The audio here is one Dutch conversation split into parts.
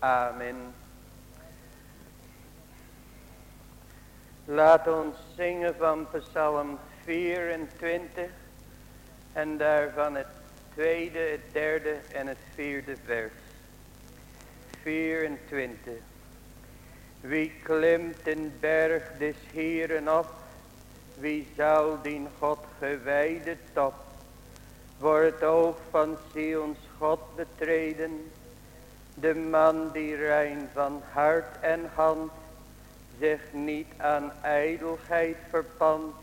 Amen. Laat ons zingen van Psalm 24 en daarvan het tweede, het derde en het vierde vers. 24. Wie klimt den berg des Heeren op, wie zal dien God gewijde top, het oog van Sions God betreden, de man die rein van hart en hand, zich niet aan ijdelheid verpand,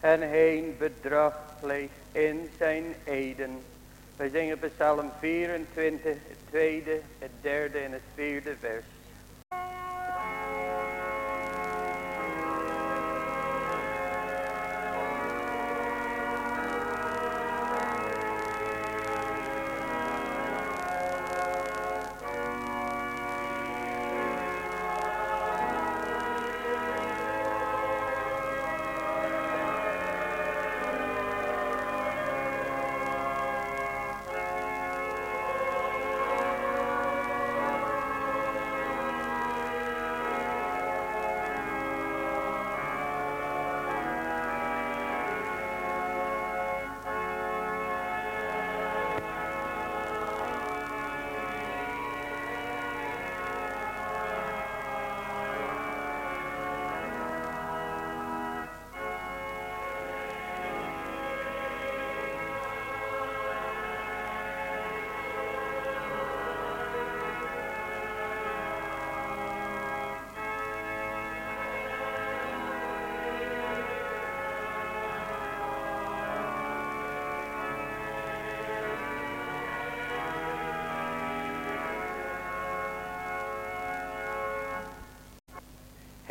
en heen bedrag pleegt in zijn eden. Wij zingen psalm 24, het tweede, het derde en het vierde vers.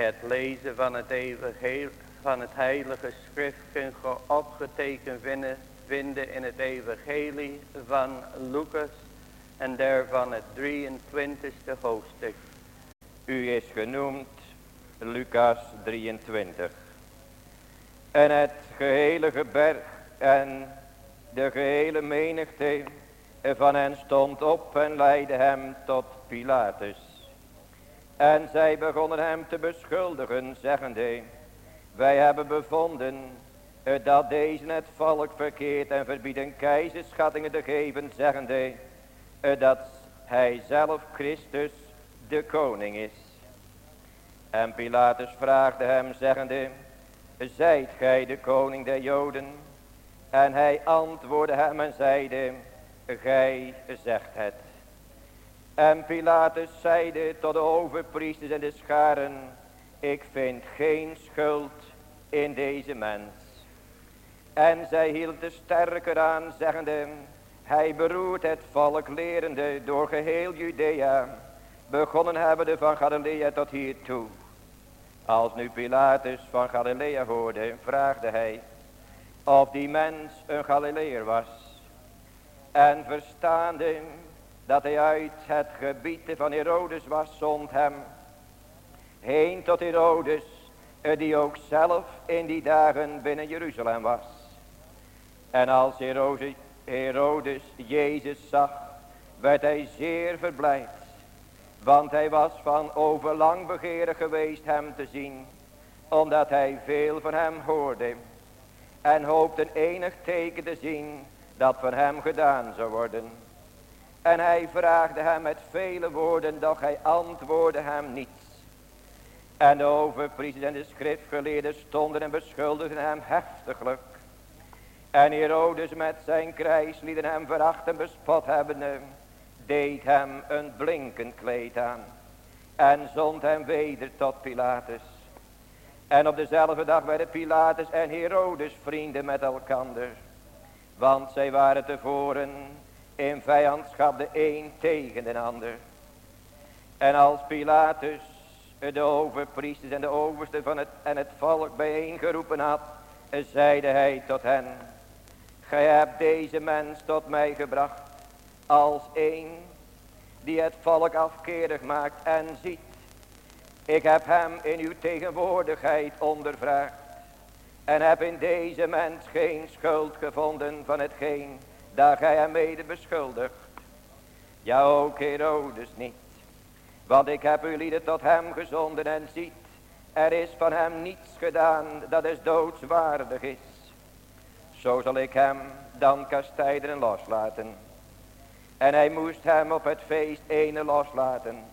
Het lezen van het van het heilige schrift kunt ge opgetekend vinden, vinden in het evangelie van Lucas en daarvan het 23ste hoofdstuk. U is genoemd Lucas 23. En het gehele geberg en de gehele menigte van hen stond op en leidde hem tot Pilatus. En zij begonnen hem te beschuldigen, zeggende, wij hebben bevonden eh, dat deze het volk verkeert en verbieden keizerschattingen te geven, zeggende, eh, dat hij zelf Christus de koning is. En Pilatus vraagde hem, zeggende, zijt gij de koning der Joden? En hij antwoordde hem en zeide, gij zegt het. En Pilatus zeide tot de overpriesters en de scharen, ik vind geen schuld in deze mens. En zij hield de sterker aan, zeggende, hij beroert het volk lerende door geheel Judea, begonnen hebben van Galilea tot hier toe. Als nu Pilatus van Galilea hoorde, vraagde hij of die mens een Galileer was. En verstaande dat hij uit het gebied van Herodes was, zond hem heen tot Herodes, die ook zelf in die dagen binnen Jeruzalem was. En als Herodes, Jezus zag, werd hij zeer verblijd, want hij was van overlang begeerig geweest hem te zien, omdat hij veel van hem hoorde en hoopte enig teken te zien dat van hem gedaan zou worden. En hij vraagde hem met vele woorden, doch hij antwoordde hem niets. En de overpriesters en de schriftgeleerden stonden en beschuldigden hem heftiglijk. En Herodes met zijn krijgslieden hem veracht en bespot hebbende, deed hem een blinkend kleed aan. En zond hem weder tot Pilatus. En op dezelfde dag werden Pilatus en Herodes vrienden met elkander. Want zij waren tevoren in vijandschap de een tegen de ander. En als Pilatus de overpriesters en de overste van het, en het volk bijeengeroepen had, zeide hij tot hen, gij hebt deze mens tot mij gebracht als een die het volk afkerig maakt en ziet. Ik heb hem in uw tegenwoordigheid ondervraagd en heb in deze mens geen schuld gevonden van hetgeen daar gij hem mede beschuldigt. Ja ook Herodes niet. Want ik heb u lieden tot hem gezonden en ziet. Er is van hem niets gedaan dat is doodswaardig is. Zo zal ik hem dan kastijden en loslaten. En hij moest hem op het feest ene loslaten.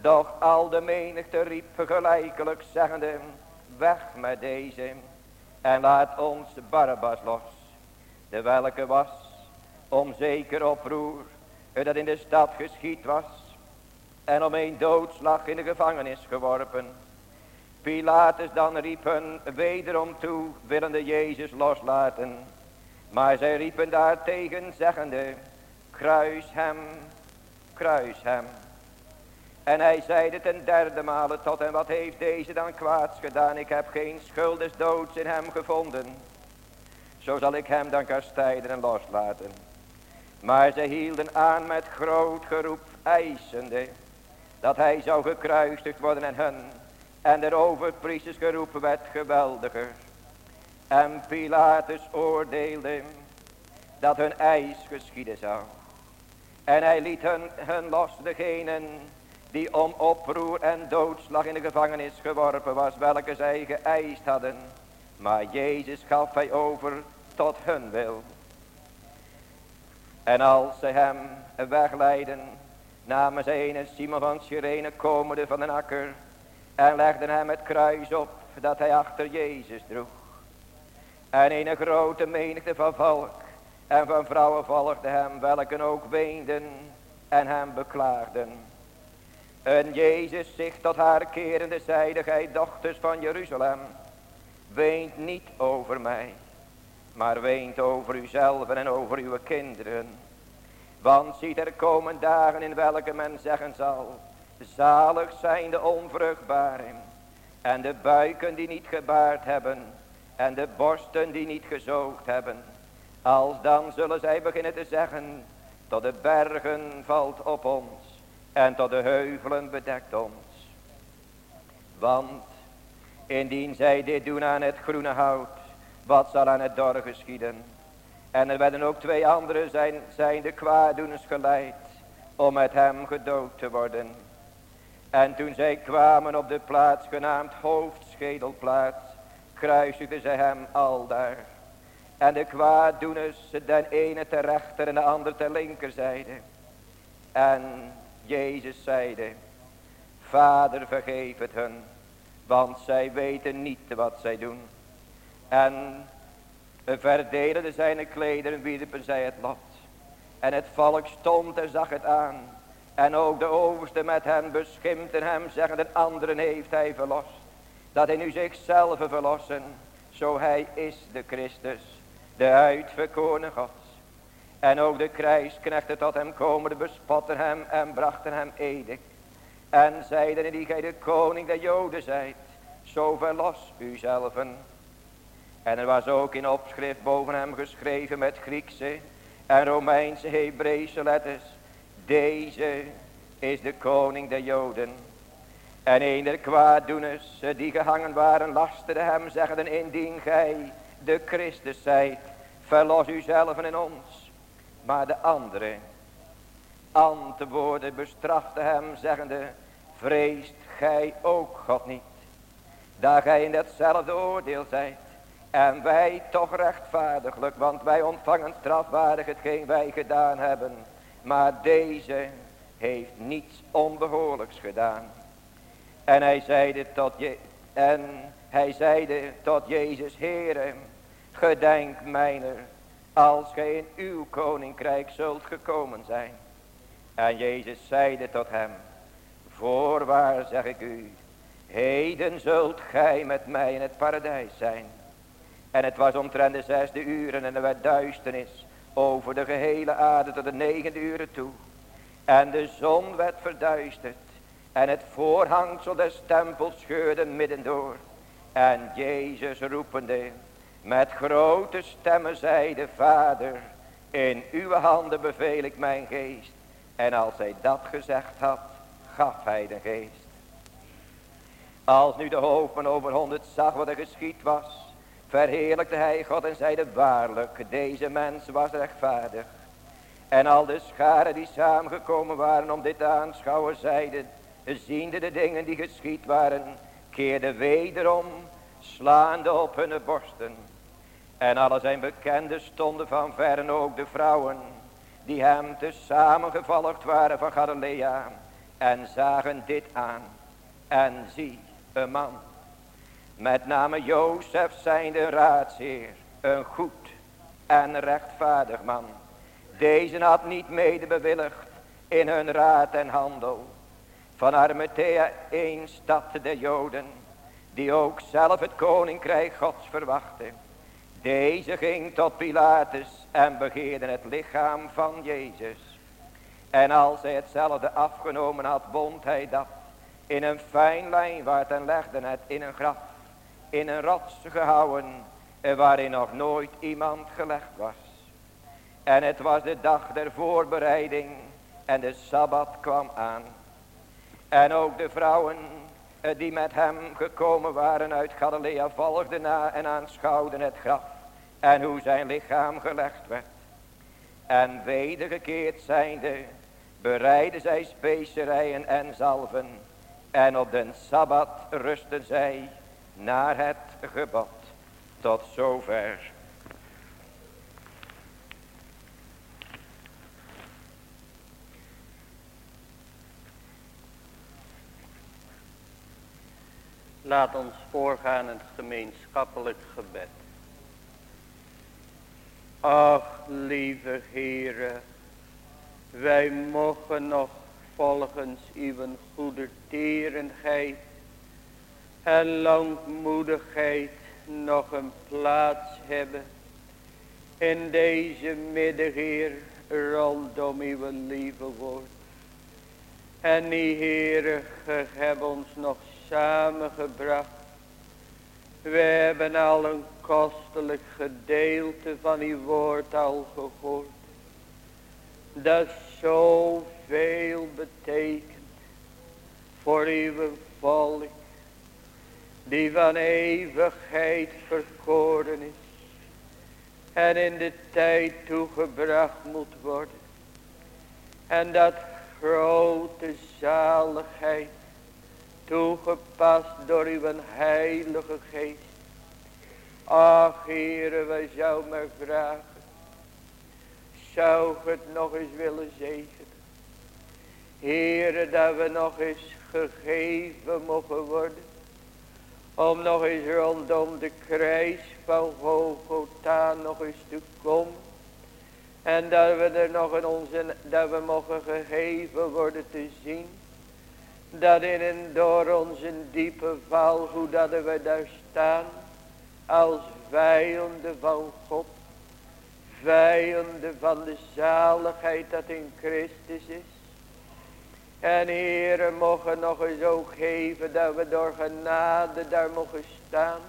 Doch al de menigte riep vergelijkelijk zeggende. Weg met deze. En laat ons Barabbas los. De welke was om zeker oproer. Dat in de stad geschied was. En om een doodslag in de gevangenis geworpen. Pilatus dan riepen wederom toe, willende Jezus loslaten. Maar zij riepen daartegen zeggende, kruis hem, kruis hem. En hij zeide ten derde male tot hem, wat heeft deze dan kwaads gedaan? Ik heb geen schuld des doods in hem gevonden. Zo zal ik hem dan kastijden en loslaten. Maar zij hielden aan met groot geroep eisende, dat hij zou gekruisigd worden en hun. En de overpriesters geroepen werd geweldiger. En Pilatus oordeelde dat hun eis geschieden zou. En hij liet hun, hun los degenen die om oproer en doodslag in de gevangenis geworpen was, welke zij geëist hadden. Maar Jezus gaf hij over tot hun wil. En als ze hem wegleiden, namen zij een Simon van Sirene komende van een akker en legden hem het kruis op dat hij achter Jezus droeg. En een grote menigte van volk en van vrouwen volgde hem, welken ook weenden en hem beklaagden. En Jezus zich tot haar kerende zeide, gij dochters van Jeruzalem, weent niet over mij, maar weent over uzelf en over uw kinderen. Want ziet er komen dagen in welke men zeggen zal, zalig zijn de onvruchtbaren en de buiken die niet gebaard hebben en de borsten die niet gezoogd hebben. Als dan zullen zij beginnen te zeggen, tot de bergen valt op ons en tot de heuvelen bedekt ons. Want indien zij dit doen aan het groene hout, wat zal aan het dor geschieden? En er werden ook twee andere zijn, zijn de kwaaddoeners geleid om met hem gedood te worden. En toen zij kwamen op de plaats genaamd hoofdschedelplaats, kruisigden zij hem aldaar. En de kwaaddoeners, den ene ter rechter en de ander ter linkerzijde. En Jezus zeide, Vader vergeef het hun, want zij weten niet wat zij doen. En verdelende zijn klederen, wierpen zij het lot. En het volk stond en zag het aan. En ook de overste met hem beschimpte hem, zeggen de anderen heeft hij verlost. Dat hij nu zichzelf verlossen, zo hij is de Christus, de uitverkorene Gods. En ook de krijgsknechten tot hem komen, bespotten hem en brachten hem edict. En zeiden die gij de koning der Joden zijt, zo verlos uzelven. En er was ook in opschrift boven hem geschreven met Griekse en Romeinse Hebreeuwse letters. Deze is de koning der Joden. En een der kwaaddoeners die gehangen waren lasterde hem zeggende indien gij de Christus zijt. Verlos uzelf en ons. Maar de andere antwoorden bestrafte hem zeggende. Vreest gij ook God niet. Daar gij in datzelfde oordeel zijt. En wij toch rechtvaardiglijk, want wij ontvangen strafwaardig hetgeen wij gedaan hebben. Maar deze heeft niets onbehoorlijks gedaan. En hij zeide tot, je, en hij zeide tot Jezus, Heere, gedenk mijner, als gij in uw koninkrijk zult gekomen zijn. En Jezus zeide tot hem, voorwaar zeg ik u, heden zult gij met mij in het paradijs zijn. En het was omtrent de zesde uren en er werd duisternis over de gehele aarde tot de negende uren toe. En de zon werd verduisterd En het voorhangsel des tempels scheurde midden door. En Jezus roepende met grote stemmen zeide, Vader, in uw handen beveel ik mijn geest. En als hij dat gezegd had, gaf hij de geest. Als nu de hoofdman over honderd zag wat er geschied was, verheerlijkte hij God en zeide waarlijk, deze mens was rechtvaardig. En al de scharen die samengekomen waren om dit te aanschouwen, zeiden, ziende de dingen die geschied waren, keerden wederom, slaande op hun borsten. En alle zijn bekenden stonden van ver en ook de vrouwen, die hem te samengevolgd waren van Galilea, en zagen dit aan. En zie, een man, met name Jozef zijnde raadsheer, een goed en rechtvaardig man. Deze had niet mede bewilligd in hun raad en handel. Van Armetea een stad der Joden, die ook zelf het koninkrijk gods verwachtte. Deze ging tot Pilatus en begeerde het lichaam van Jezus. En als hij hetzelfde afgenomen had, bond hij dat in een fijn lijnwaard en legde het in een graf, in een rots gehouden, waarin nog nooit iemand gelegd was. En het was de dag der voorbereiding en de Sabbat kwam aan. En ook de vrouwen eh, die met hem gekomen waren uit Galilea volgden na en aanschouwden het graf. En hoe zijn lichaam gelegd werd. En wedergekeerd zijnde bereiden zij specerijen en zalven. En op den Sabbat rusten zij naar het gebod. Tot zover. Laat ons voorgaan in het gemeenschappelijk gebed. Ach, lieve Heere, wij mogen nog volgens uw goede tierenheid en langmoedigheid nog een plaats hebben in deze middag, rondom uw lieve woord. En die Heere, ge hebt ons nog samengebracht. We hebben al een kostelijk gedeelte van uw woord al gehoord. Dat zoveel betekent voor uw volk. Die van eeuwigheid verkoren is. En in de tijd toegebracht moet worden. En dat grote zaligheid toegepast door uw heilige geest. Ach, Heere, wij zouden maar vragen. Zou het nog eens willen zegenen. Heere, dat we nog eens gegeven mogen worden. Om nog eens rondom de kruis van Golgotha nog eens te komen. En dat we er nog in onze, dat we mogen gegeven worden te zien dat in en door onze diepe val, hoe dat we daar staan, als vijanden van God, vijanden van de zaligheid dat in Christus is. En Heere, mogen nog eens ook geven dat we door genade daar mogen staan,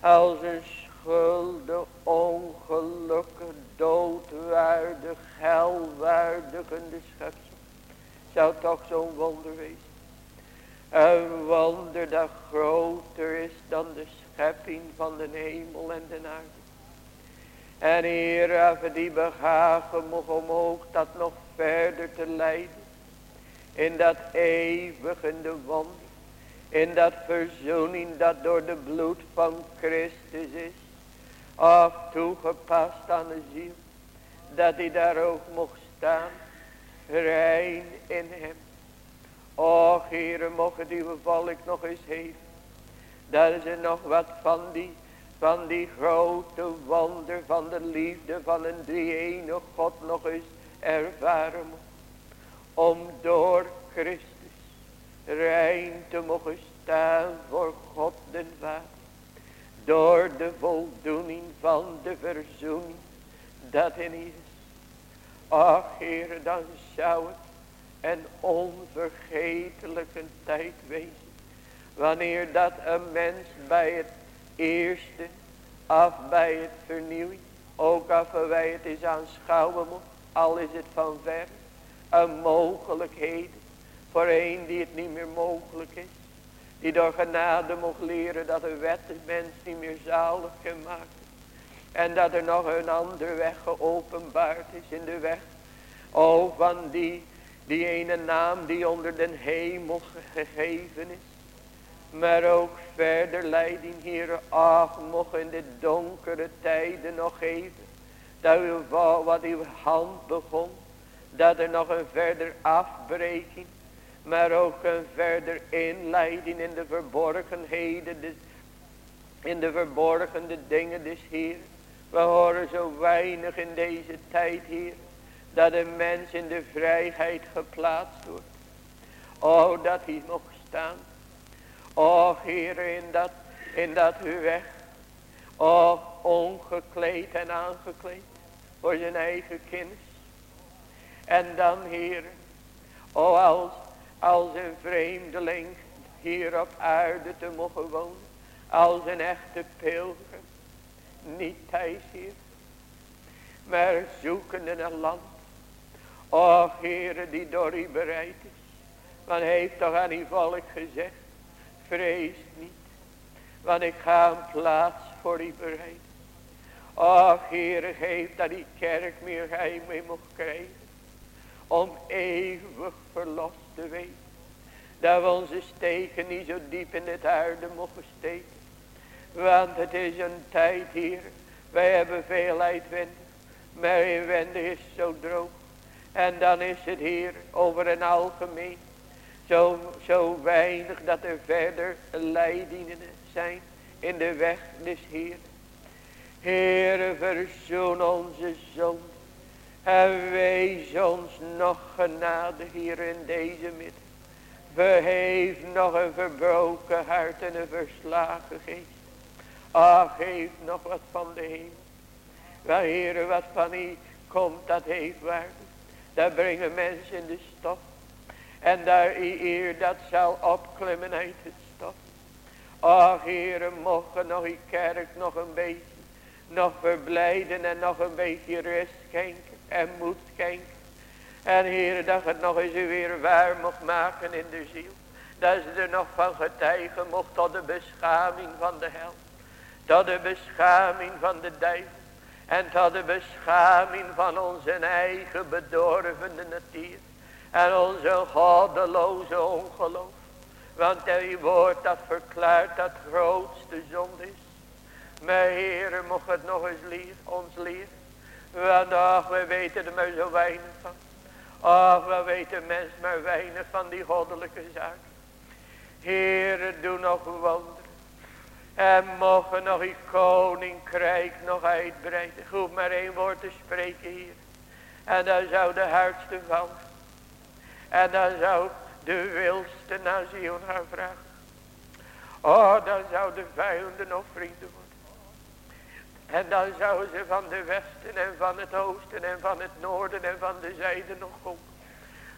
als een schuldig, ongelukkig, doodwaardig, helwaardigende schepsel zou toch zo'n wonder wezen. Een wonder dat groter is dan de schepping van de hemel en de aarde. En Heer, even die begaven mogen om ook dat nog verder te leiden. In dat eeuwige wonder. In dat verzoening dat door de bloed van Christus is. Af toegepast aan de ziel. Dat hij daar ook mocht staan rein in hem. Och, Heere, mocht uw volk nog eens heeft. Dat ze nog wat van die, van die grote wonder van de liefde van een drie God nog eens ervaren. Om door Christus rein te mogen staan voor God den Vader. Door de voldoening van de verzoening dat in is. Ach, Heere, dan zou het en onvergetelijke tijd wezen. Wanneer dat een mens bij het eerste, af bij het vernieuwing, ook af wij het is aanschouwen moet, al is het van ver, een mogelijkheid voor een die het niet meer mogelijk is. Die door genade mocht leren dat een wet de mens niet meer zalig kan maken. En dat er nog een andere weg geopenbaard is in de weg. O van die, die ene naam die onder den hemel gegeven is. Maar ook verder leiding hier. Ach mocht in de donkere tijden nog geven. Dat u wat uw hand begon. Dat er nog een verder afbreking maar ook een verder inleiding in de verborgenheden, in de verborgene dingen des Heer. We horen zo weinig in deze tijd, Heer, dat een mens in de vrijheid geplaatst wordt. O, dat hij mocht staan. O, Heer, in dat, in dat weg. Ongekleed en aangekleed voor zijn eigen kennis. En dan, Heer, o, als als een vreemdeling hier op aarde te mogen wonen. Als een echte pilgrim. Niet thuis hier. Maar zoekende naar land. O Heere die door u bereid is. Want hij heeft toch aan uw volk gezegd. Vrees niet. Want ik ga een plaats voor u bereid. O Heere geef dat die kerk meer geheim mee mocht krijgen. Om eeuwig verlost te weten. Dat we onze steken niet zo diep in het aarde mogen steken. Want het is een tijd hier. Wij hebben veel uitwendig. Maar inwendig is zo droog. En dan is het hier over een algemeen. Zo, zo weinig dat er verder leidingen zijn in de weg des Heer. Heere, verzoen onze zoon. En wees ons nog genade hier in deze midden. Verheef nog een verbroken hart en een verslagen geest. Ach, geef nog wat van de hemel. Waar heren wat van u komt, dat heeft waarde. Daar brengen mensen in de stof. En daar u eer dat zal opklimmen uit het stof. Ach, heren, mogen nog uw kerk nog een beetje, nog verblijden en nog een beetje rust en moed schenken. En Heer, dat het nog eens weer waar mocht maken in de ziel. Dat ze er nog van getuigen mocht tot de beschaming van de hel. Tot de beschaming van de duivel. En tot de beschaming van onze eigen bedorvende natuur. En onze goddeloze ongeloof. Want uw woord dat verklaart dat grootste zonde is. Maar Heer, mocht het nog eens leren, ons leren. Want ach, we weten er maar zo weinig van. Ach, we weten mens maar weinig van die goddelijke zaak. Heere, doe nog wonderen. En mogen nog uw koninkrijk nog uitbreiden. Hoef maar één woord te spreken hier. En dan zou de hardste van. En dan zou de wilste naar Zion gaan vragen. Oh, dan zou de vijanden nog vrienden. En dan zouden ze van de westen en van het oosten en van het noorden en van de zijde nog komen.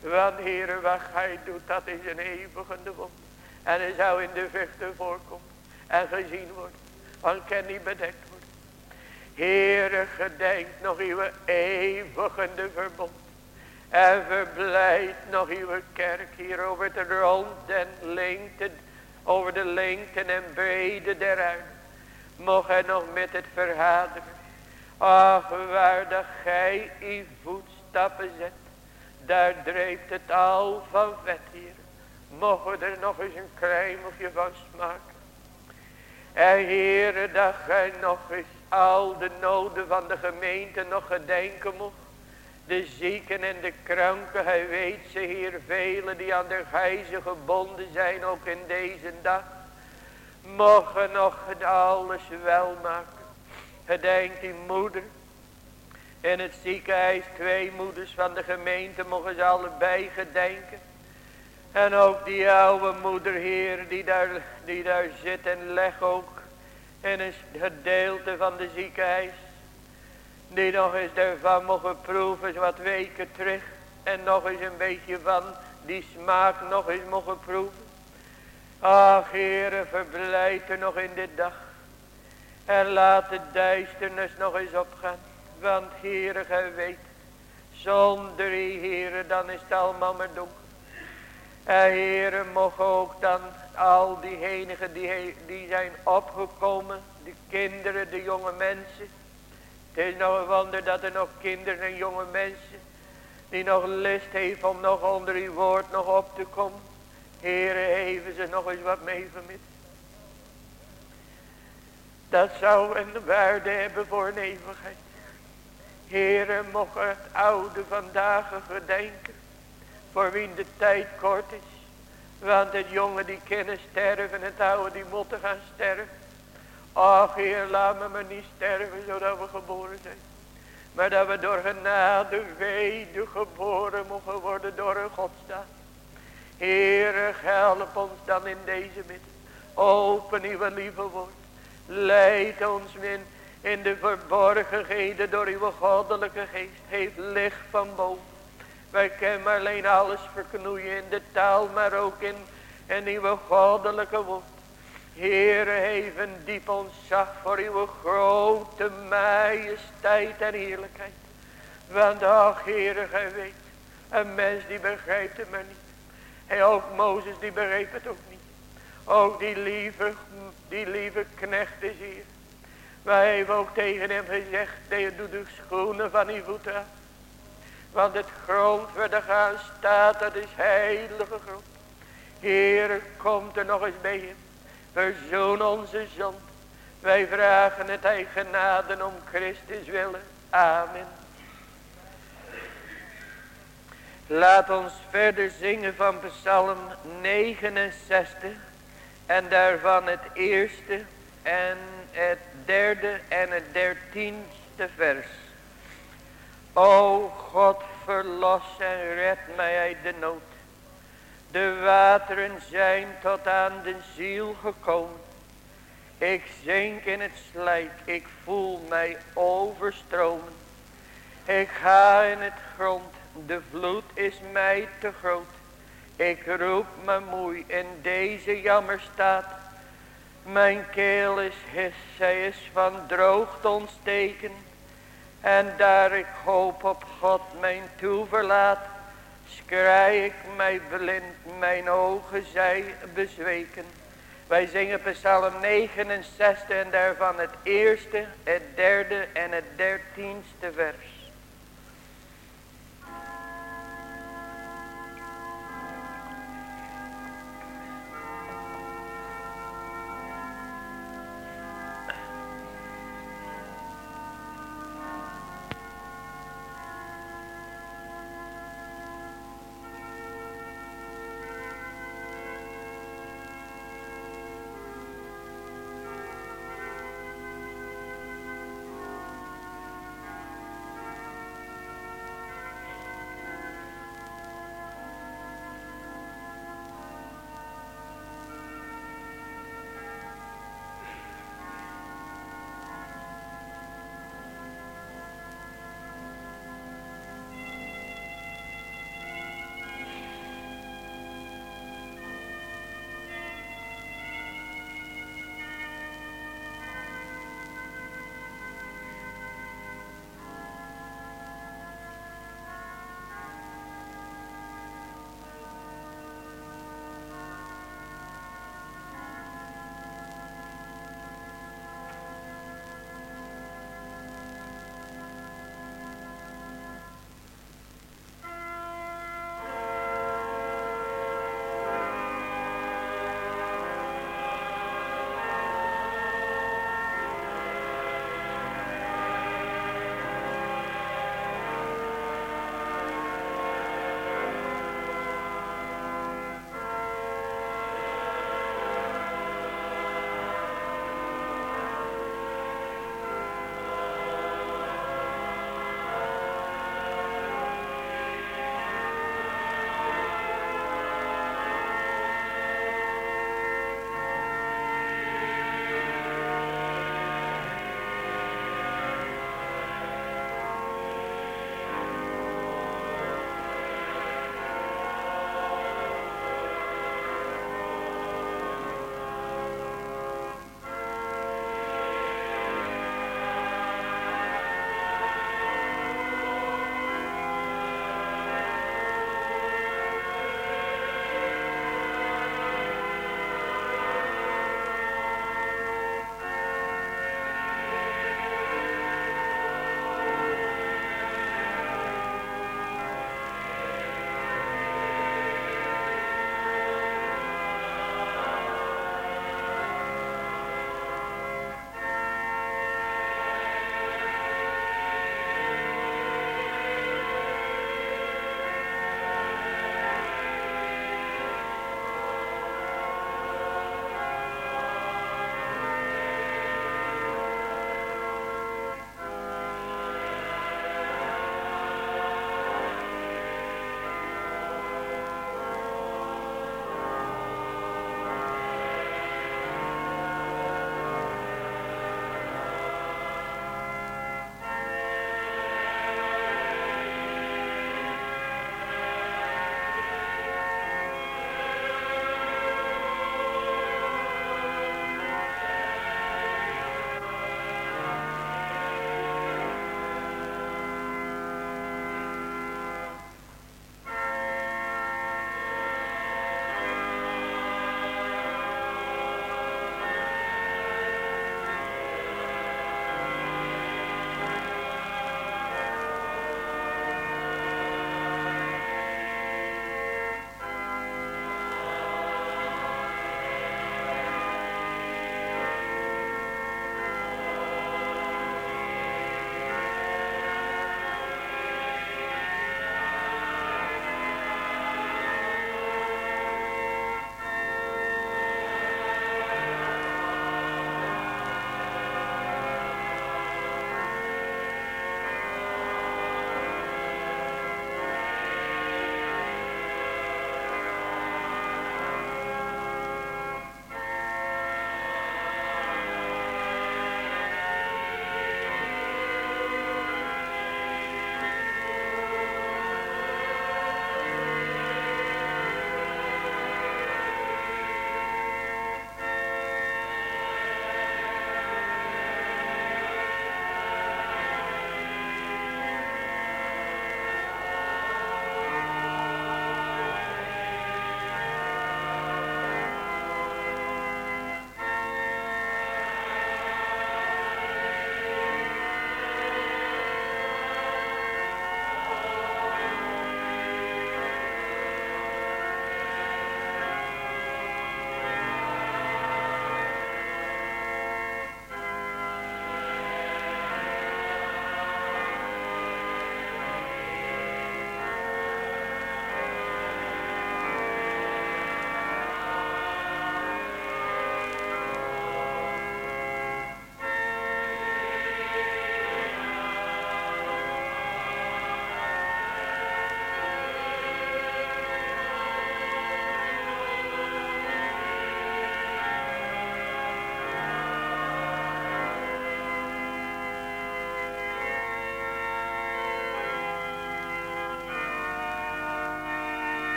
Want Heere, wat gij doet, dat is een eeuwige wond. En hij zou in de vechten voorkomen. En gezien worden. Want kan niet bedekt worden. Heere, gedenk nog uw eeuwige verbond. En verblijd nog uw kerk hier over het rond en lengte. Over de lengte en breedte der aarde mocht hij nog met het verhaderen. Ach, waar dat gij uw voetstappen zet, daar drijft het al van vet hier. We er nog eens een kruimeltje van smaken. En heren, dat gij nog eens al de noden van de gemeente nog gedenken mocht. De zieken en de kranken, hij weet ze hier velen die aan de gijzen gebonden zijn, ook in deze dag mogen nog het alles wel maken. Gedenkt die moeder. In het ziekenhuis twee moeders van de gemeente mogen ze allebei gedenken. En ook die oude moeder heer die daar, die daar zit en leg ook in een gedeelte van de ziekenhuis. Die nog eens daarvan mogen proeven wat weken terug. En nog eens een beetje van die smaak nog eens mogen proeven. Ach, Heere, verblijd er nog in dit dag. En laat de duisternis nog eens opgaan. Want Heere, gij weet. Zonder die Heere, dan is het allemaal maar donker. En Heere, mogen ook dan al diegenigen die, die zijn opgekomen. De kinderen, de jonge mensen. Het is nog een wonder dat er nog kinderen en jonge mensen. Die nog list heeft om nog onder uw woord nog op te komen. Heere, even ze nog eens wat mee vermitten. Dat zou een waarde hebben voor een eeuwigheid. Heere, mocht het oude vandaag gedenken. Voor wie de tijd kort is. Want het jonge die kunnen sterven. Het oude die moeten gaan sterven. Ach Heer, laat me maar niet sterven zodat we geboren zijn. Maar dat we door genade weder geboren mogen worden door een Godstaat. Heere, help ons dan in deze midden. Open uw lieve woord. Leid ons in, in de verborgenheden door uw goddelijke geest. Heeft licht van boven. Wij kunnen alleen alles verknoeien in de taal, maar ook in, in uw goddelijke woord. Heere, even diep ons zag voor uw grote majesteit en heerlijkheid. Want ach, Heere, gij weet, een mens die begrijpt het maar niet. En ook Mozes die begreep het ook niet. Ook die lieve, die lieve knecht is hier. Wij hebben ook tegen hem gezegd, je doet de schoenen van uw voeten. Want het grond waar de gaan staat, dat is heilige grond. Heer, komt er nog eens bij hem. Verzoen onze zond. Wij vragen het eigen genade om Christus willen. Amen. Laat ons verder zingen van psalm 69. En daarvan het eerste en het derde en het dertiende vers. O God, verlos en red mij uit de nood. De wateren zijn tot aan de ziel gekomen. Ik zink in het slijk, ik voel mij overstromen. Ik ga in het grond, de vloed is mij te groot. Ik roep me moei in deze jammerstaat. Mijn keel is his, zij is van droogte ontsteken. En daar ik hoop op God mijn toeverlaat, schrij ik mij blind, mijn ogen zij bezweken. Wij zingen psalm 69 en daarvan het eerste, het derde en het dertienste vers.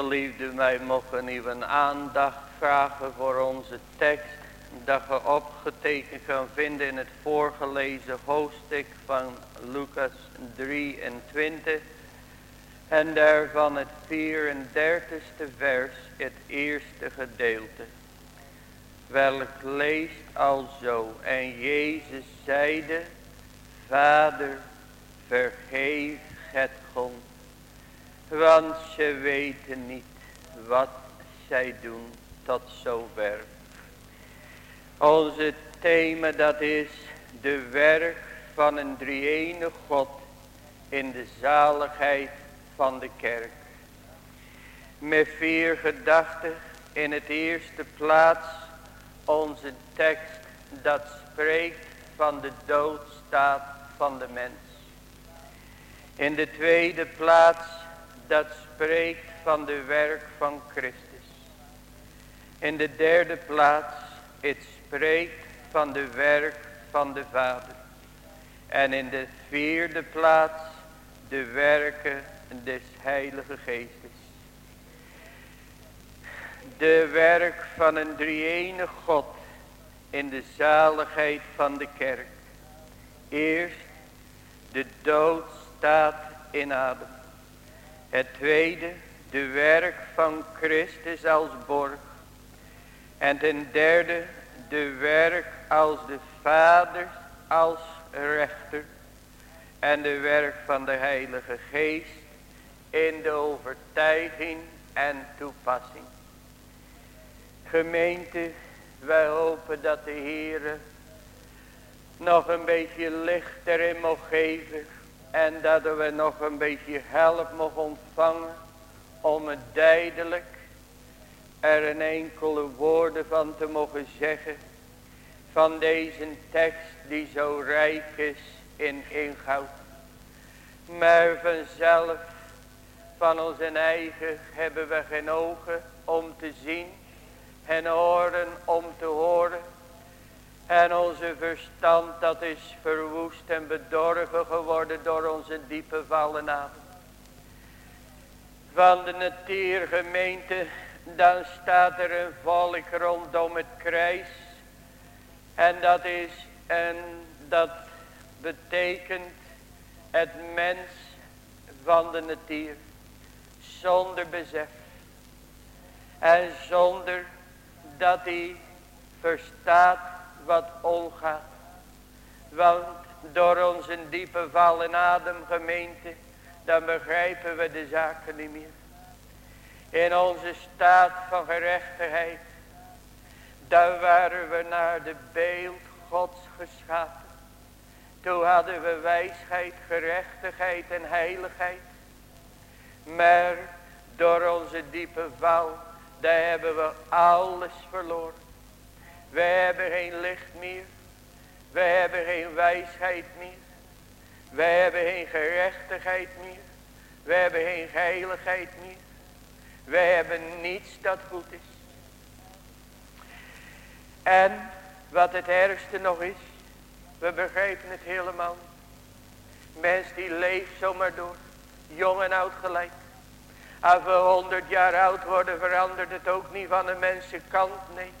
Geliefde, wij mogen uw aandacht vragen voor onze tekst. Dat we opgetekend gaan vinden in het voorgelezen hoofdstuk van Lucas 23. En daarvan het 34ste vers, het eerste gedeelte. Welk leest alzo. En Jezus zeide, Vader, vergeef want ze weten niet wat zij doen tot zover. Onze thema dat is de werk van een drie God in de zaligheid van de kerk. Met vier gedachten in het eerste plaats onze tekst dat spreekt van de doodstaat van de mens. In de tweede plaats dat spreekt van de werk van Christus. In de derde plaats, het spreekt van de werk van de Vader. En in de vierde plaats, de werken des Heilige Geestes. De werk van een drie God in de zaligheid van de kerk. Eerst, de dood staat in adem. Het tweede, de werk van Christus als borg. En ten derde, de werk als de Vader als rechter. En de werk van de Heilige Geest in de overtuiging en toepassing. Gemeente, wij hopen dat de Heer nog een beetje licht erin mag geven en dat we nog een beetje help mogen ontvangen. Om het duidelijk er een enkele woorden van te mogen zeggen. Van deze tekst die zo rijk is in inhoud. Maar vanzelf van onze eigen hebben we geen ogen om te zien. En oren om te horen. En onze verstand dat is verwoest en bedorven geworden door onze diepe vallen adem. Van de natuurgemeente dan staat er een volk rondom het kruis. En dat is, en dat betekent het mens van de natuur. Zonder besef. En zonder dat hij verstaat wat omgaat. Want door onze diepe val en ademgemeente, dan begrijpen we de zaken niet meer. In onze staat van gerechtigheid, daar waren we naar de beeld Gods geschapen. Toen hadden we wijsheid, gerechtigheid en heiligheid. Maar door onze diepe val, daar hebben we alles verloren. We hebben geen licht meer. We hebben geen wijsheid meer. We hebben geen gerechtigheid meer. We hebben geen heiligheid meer. We hebben niets dat goed is. En wat het ergste nog is. We begrijpen het helemaal niet. Mens die leeft zomaar door. Jong en oud gelijk. Als we honderd jaar oud worden verandert het ook niet van een kant. Nee.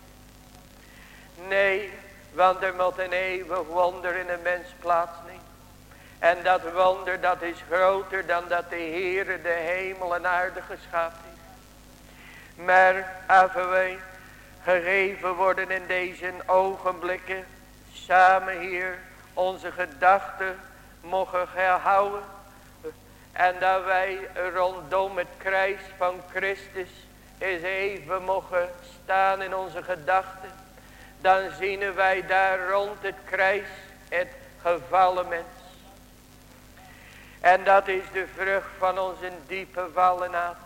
Nee, want er moet een eeuwig wonder in een mens plaatsnemen. En dat wonder dat is groter dan dat de Heere de hemel en aarde geschapen heeft. Maar als wij gegeven worden in deze ogenblikken, samen hier onze gedachten mogen herhouden. En dat wij rondom het kruis van Christus eens even mogen staan in onze gedachten dan zien wij daar rond het kruis het gevallen mens. En dat is de vrucht van onze diepe vallen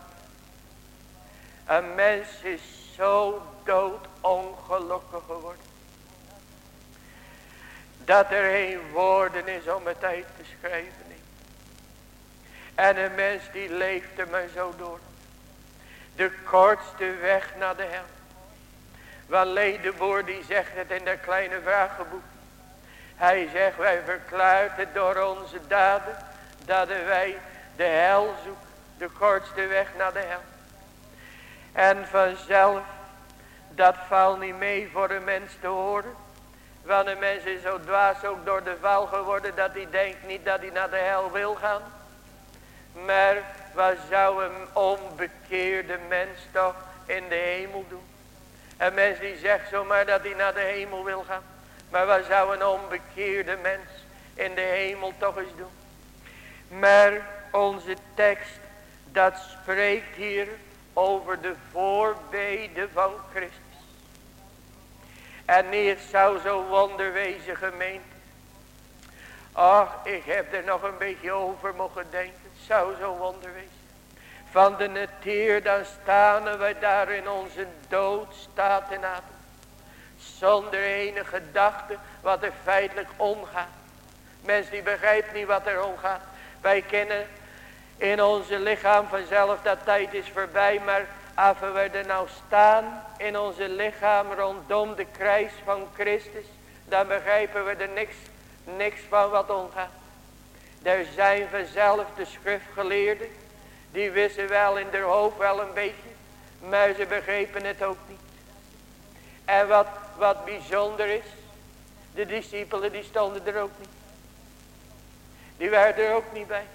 Een mens is zo dood ongelukkig geworden. Dat er geen woorden is om het uit te schrijven. En een mens die leeft er maar zo door. De kortste weg naar de hel. Wel Ledeboer die zegt het in dat kleine vragenboek. Hij zegt wij verklaart het door onze daden. Dat wij de hel zoeken. De kortste weg naar de hel. En vanzelf, dat valt niet mee voor een mens te horen. Want een mens is zo dwaas ook door de val geworden dat hij denkt niet dat hij naar de hel wil gaan. Maar wat zou een onbekeerde mens toch in de hemel doen? Een mens die zegt zomaar dat hij naar de hemel wil gaan. Maar wat zou een onbekeerde mens in de hemel toch eens doen? Maar onze tekst dat spreekt hier over de voorbeden van Christus. En niet zou zo wonder wezen gemeente. Ach, ik heb er nog een beetje over mogen denken. Het zou zo wonder wezen. Van de natuur dan staan wij daar in onze dood staat in adem. Zonder enige gedachte wat er feitelijk omgaat. Mensen die begrijpen niet wat er omgaat. Wij kennen in onze lichaam vanzelf dat tijd is voorbij. Maar als we er nou staan in onze lichaam rondom de kruis van Christus. Dan begrijpen we er niks, niks van wat omgaat. Er zijn vanzelf de schriftgeleerden. Die wisten wel in hun hoofd wel een beetje. Maar ze begrepen het ook niet. En wat, wat bijzonder is. De discipelen die stonden er ook niet. Die waren er ook niet bij.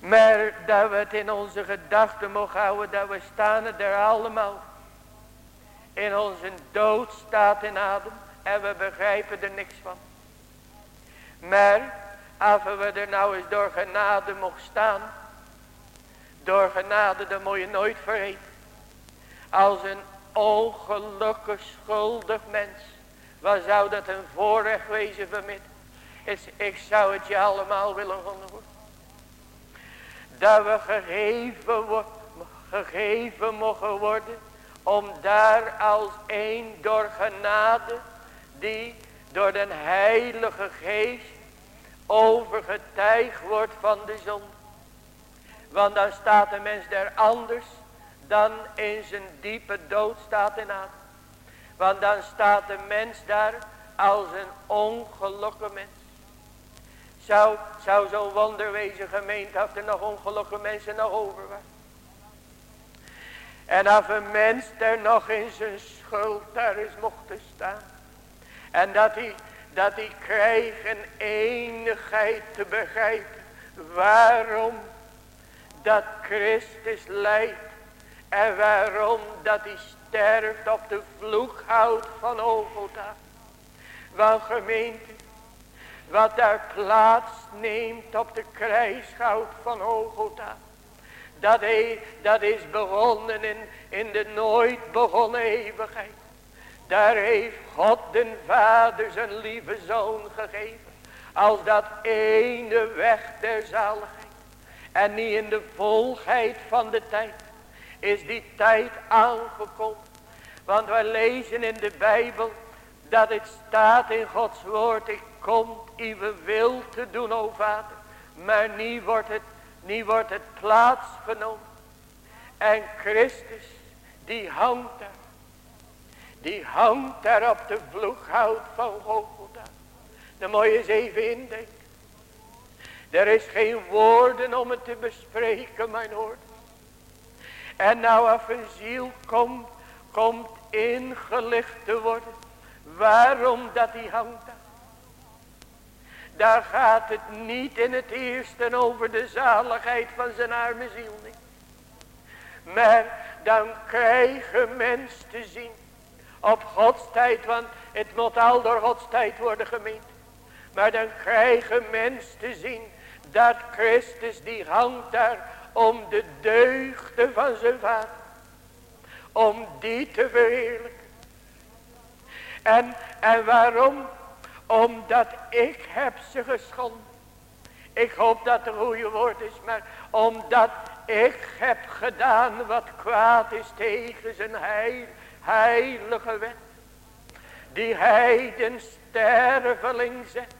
Maar dat we het in onze gedachten mogen houden. Dat we staan er allemaal. In onze dood staat in adem. En we begrijpen er niks van. Maar als we er nou eens door genade mocht staan. Door genade, dan moet je nooit vergeten. Als een ongelukkig schuldig mens. Wat zou dat een voorrecht wezen vermit? Ik zou het je allemaal willen horen dat we gegeven, gegeven mogen worden om daar als een door genade die door den heilige geest overgetuigd wordt van de zon. Want dan staat de mens daar anders dan in zijn diepe dood staat in aan. Want dan staat de mens daar als een ongelukkige mens. Zou, zou zo'n wonder wezen gemeend of er nog ongelukkige mensen nog over waren. En als een mens er nog in zijn schuld daar is mocht staan. En dat hij, dat hij krijgt een enigheid te begrijpen. Waarom dat Christus lijdt. En waarom dat hij sterft op de vloekhout van Ogota. Want gemeente, wat daar plaats neemt op de kruisgoud van Ogota. Dat, dat is begonnen in, in de nooit begonnen eeuwigheid. Daar heeft God den Vader zijn lieve Zoon gegeven. Als dat ene weg der zaligheid. En niet in de volheid van de tijd. Is die tijd aangekomen. Want wij lezen in de Bijbel. Dat het staat in Gods woord. Ik komt uw wil te doen, o vader. Maar niet wordt het, niet wordt het plaatsgenomen. En Christus, die hangt daar. Die hangt daar op de vloeghout van Golgotha. Dan moet je eens even indenken. Er is geen woorden om het te bespreken, mijn hoort. En nou als een ziel komt, komt ingelicht te worden. Waarom dat hij hangt daar. Daar gaat het niet in het eerste over de zaligheid van zijn arme ziel. Maar dan krijgen mens te zien. Op Gods tijd, want het moet al door Gods tijd worden gemeend. Maar dan krijgen mens te zien dat Christus die hangt daar om de deugden van zijn vader. Om die te verheerlijken. En, en waarom? Omdat ik heb ze geschonden. Ik hoop dat het een goede woord is. Maar omdat ik heb gedaan wat kwaad is tegen zijn heil, heilige wet. Die heiden sterveling zet.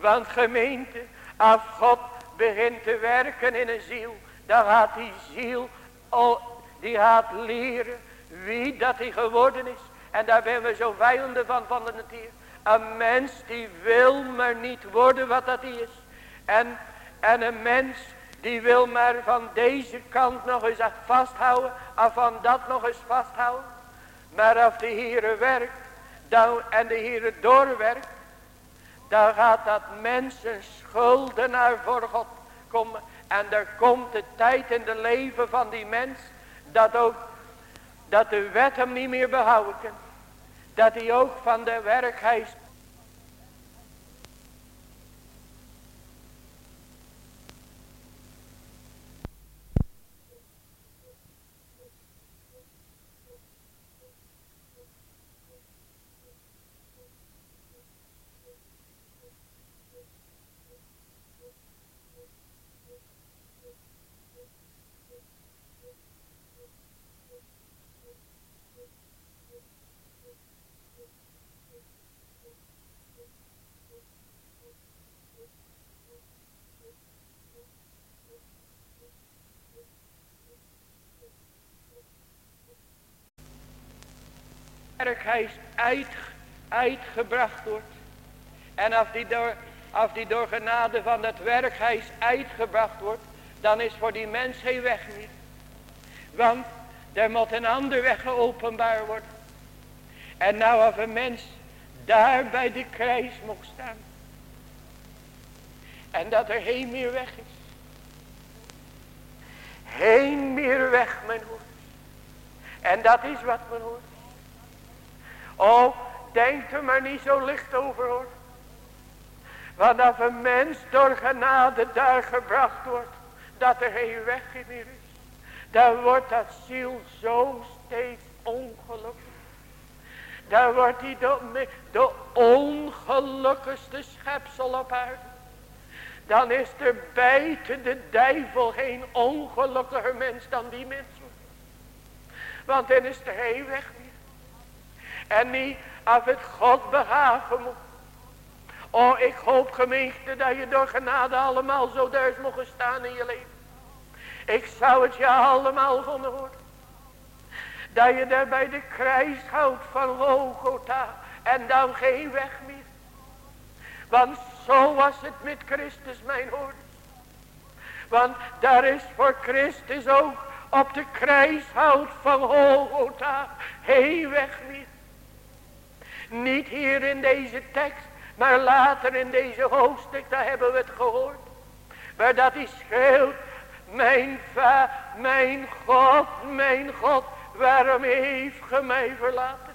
Want gemeente, als God begint te werken in een ziel. Dan gaat die ziel, die gaat leren wie dat hij geworden is. En daar zijn we zo vijanden van, van de natuur. Een mens die wil maar niet worden wat dat is. En, en een mens Die wil maar van deze kant nog eens vasthouden. Of van dat nog eens vasthouden. Maar als de Heere werkt. Dan, en de Heere doorwerkt. Dan gaat dat mensen schuldenaar voor God komen. En er komt de tijd in de leven van die mens. Dat ook. Dat de wet hem niet meer behouden kan. Dat hij ook van de werkheid werkhuis uit, uitgebracht wordt. En als die, door, als die door genade van dat werkhuis uitgebracht wordt, dan is voor die mens geen weg meer. Want er moet een andere weg geopenbaar worden. En nou als een mens daar bij de kruis mocht staan. En dat er geen meer weg is. Geen meer weg mijn hoort. En dat is wat men hoort. Oh, denk er maar niet zo licht over hoor. Want een mens door genade daar gebracht wordt. Dat er geen weg meer is. Dan wordt dat ziel zo steeds ongelukkig. Dan wordt hij de, de ongelukkigste schepsel op aarde. Dan is er de duivel geen ongelukkiger mens dan die mens. Want dan is er geen weg en niet als het God behagen moet. Oh, ik hoop gemeente dat je door genade allemaal zo thuis mogen staan in je leven. Ik zou het je allemaal vonden hoor. Dat je daar bij de kruis houdt van Golgotha. En dan geen weg meer. Want zo was het met Christus mijn hoor. Want daar is voor Christus ook op de kruishout van Golgotha geen weg meer. Niet hier in deze tekst, maar later in deze hoofdstuk, daar hebben we het gehoord. Waar dat hij schreeuwt, mijn va, mijn God, mijn God, waarom heeft ge mij verlaten?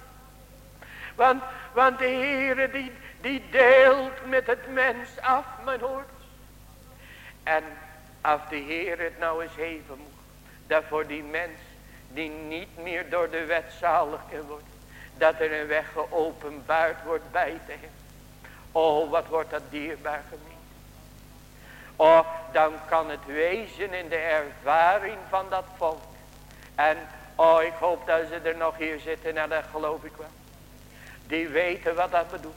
Want, want de Heere die, die deelt met het mens af, mijn hoort. En als de Heer het nou eens even moet, voor die mens die niet meer door de wet zalig kan worden dat er een weg geopenbaard wordt bij te hem. Oh, wat wordt dat dierbaar gemeen. Oh, dan kan het wezen in de ervaring van dat volk. En, oh, ik hoop dat ze er nog hier zitten en dat geloof ik wel. Die weten wat dat bedoelt.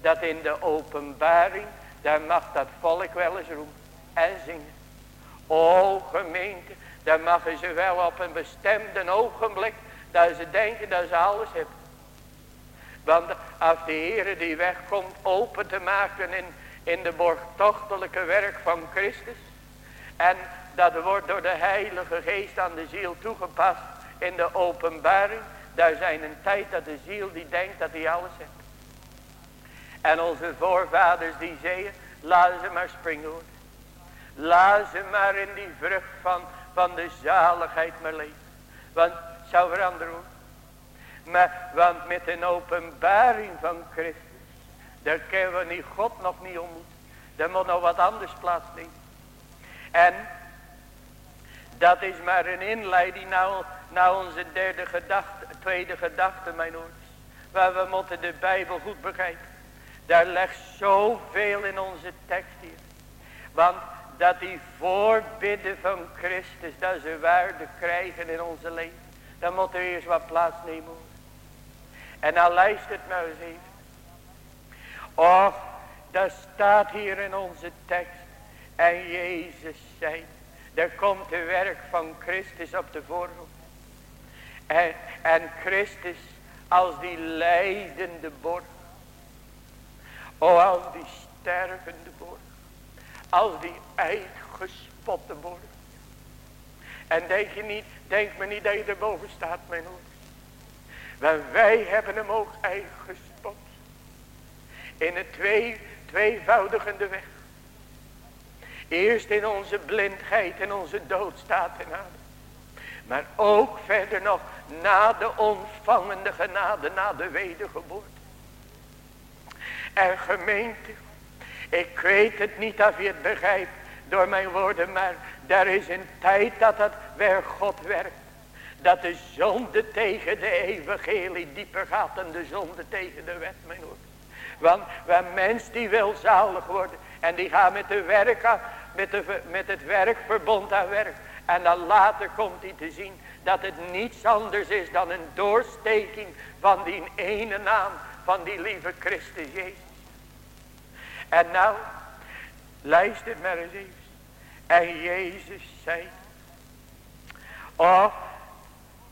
Dat in de openbaring, daar mag dat volk wel eens roepen en zingen. O gemeente, daar mag ze wel op een bestemde ogenblik dat ze denken dat ze alles hebben. Want als de Heer die weg komt open te maken in, in de borgtochtelijke werk van Christus. En dat wordt door de Heilige Geest aan de ziel toegepast in de openbaring. Daar zijn een tijd dat de ziel die denkt dat hij alles heeft. En onze voorvaders die zeiden, laat ze maar springen hoor. Laat ze maar in die vrucht van, van de zaligheid maar leven. Want zou veranderen hoor. Maar, want met een openbaring van Christus. Daar kunnen we niet God nog niet ontmoeten. Daar moet nog wat anders plaatsnemen. En dat is maar een inleiding naar, onze derde gedachte, tweede gedachte mijn ouders. Waar we moeten de Bijbel goed begrijpen. Daar ligt zoveel in onze tekst hier. Want dat die voorbidden van Christus, dat ze waarde krijgen in onze leven. Dan moet er eerst wat plaats nemen. En nou luistert nou eens even. Och, daar staat hier in onze tekst. En Jezus zei. Er komt de werk van Christus op de voorgrond. En, en Christus als die leidende borg. O, als die stervende borg. Als die uitgekomen gespot te worden. En denk je niet, denk me niet dat je erboven staat, mijn hoor. Want wij hebben hem ook eigen gespot. In het twee, tweevoudigende weg. Eerst in onze blindheid en onze dood. Maar ook verder nog na de ontvangende genade, na de wedergeboorte. En gemeente, ik weet het niet of je het begrijpt door mijn woorden, maar er is een tijd dat het weer God werkt. Dat de zonde tegen de evangelie dieper gaat dan de zonde tegen de wet, mijn woord. Want een mens die wil zalig worden en die gaat met, de werk, met, de, met het werkverbond aan werk. En dan later komt hij te zien dat het niets anders is dan een doorsteking van die ene naam van die lieve Christus Jezus. En nou, luister maar eens even. En Jezus zei, oh,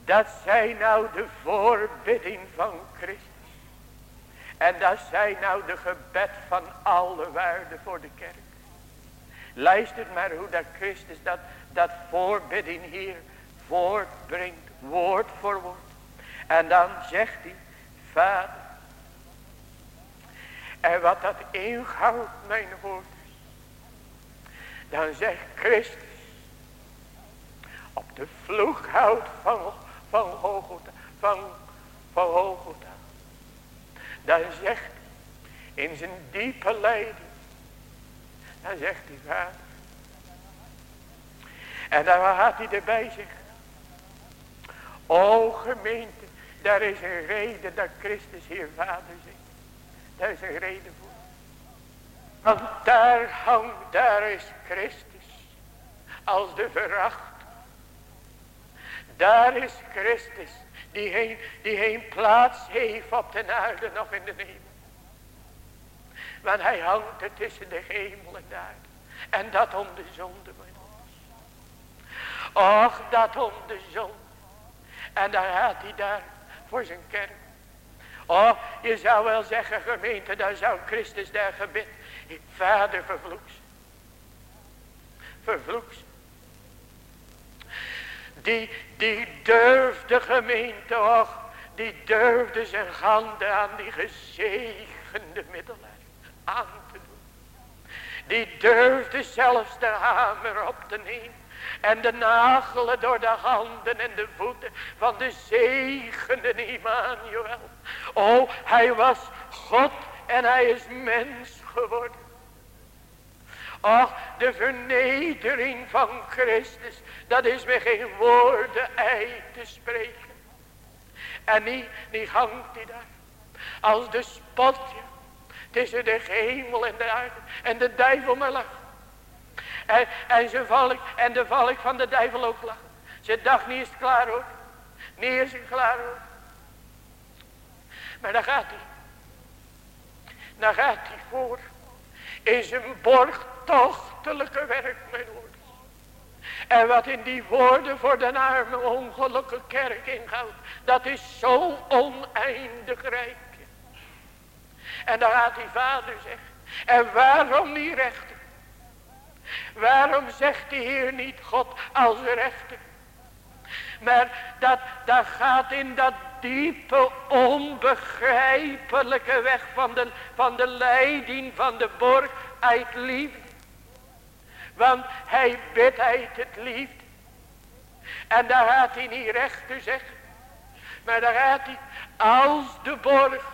dat zij nou de voorbidding van Christus. En dat zij nou de gebed van alle waarde voor de kerk. Luistert maar hoe dat Christus dat, dat voorbidding hier voortbrengt, woord voor woord. En dan zegt hij, Vader. En wat dat inhoudt, mijn woord. Dan zegt Christus. Op de vloeghout van, van Hogota. Van, van. Dan zegt. In zijn diepe lijden. Dan zegt hij vader. En dan gaat hij erbij zeggen. O gemeente, daar is een reden dat Christus hier vader zegt. Daar is een reden. Want daar hangt, daar is Christus. Als de veracht. Daar is Christus. Die geen, die geen plaats heeft op de aarde nog in de hemel. Want hij hangt er tussen de hemel en de aarde. En dat om de zonde, Och, dat om de zonde. En daar gaat hij daar voor zijn kerk. Oh, je zou wel zeggen gemeente, daar zou Christus daar gebid. Vader vervloeks. Vervloeks. Die, die durfde gemeente, och, die durfde zijn handen aan die gezegende middelen aan te doen. Die durfde zelfs de hamer op te nemen. En de nagelen door de handen en de voeten van de zegende Immanuel. O, hij was God en hij is mens geworden. Ach, de vernedering van Christus, dat is met geen woorden ei te spreken. En niet, niet hangt hij daar, als de spotje tussen de hemel en de aarde. En de duivel maar lacht. En, en zijn volk en de volk van de duivel ook lachen. Ze dacht niet is klaar hoor. Niet is het klaar hoor. Maar dan gaat hij. Dan gaat hij voor. In zijn borgtochtelijke werk mijn woorden. En wat in die woorden voor de arme ongelukkige kerk inhoudt. Dat is zo oneindig rijk. En dan gaat die vader zeggen. En waarom niet rechter? Waarom zegt de Heer niet God als rechter? Maar dat, dat gaat in dat diepe onbegrijpelijke weg van de, van de leiding van de borg uit liefde. Want hij bidt uit het liefde. En daar gaat hij niet rechter zeggen. Maar daar gaat hij als de borg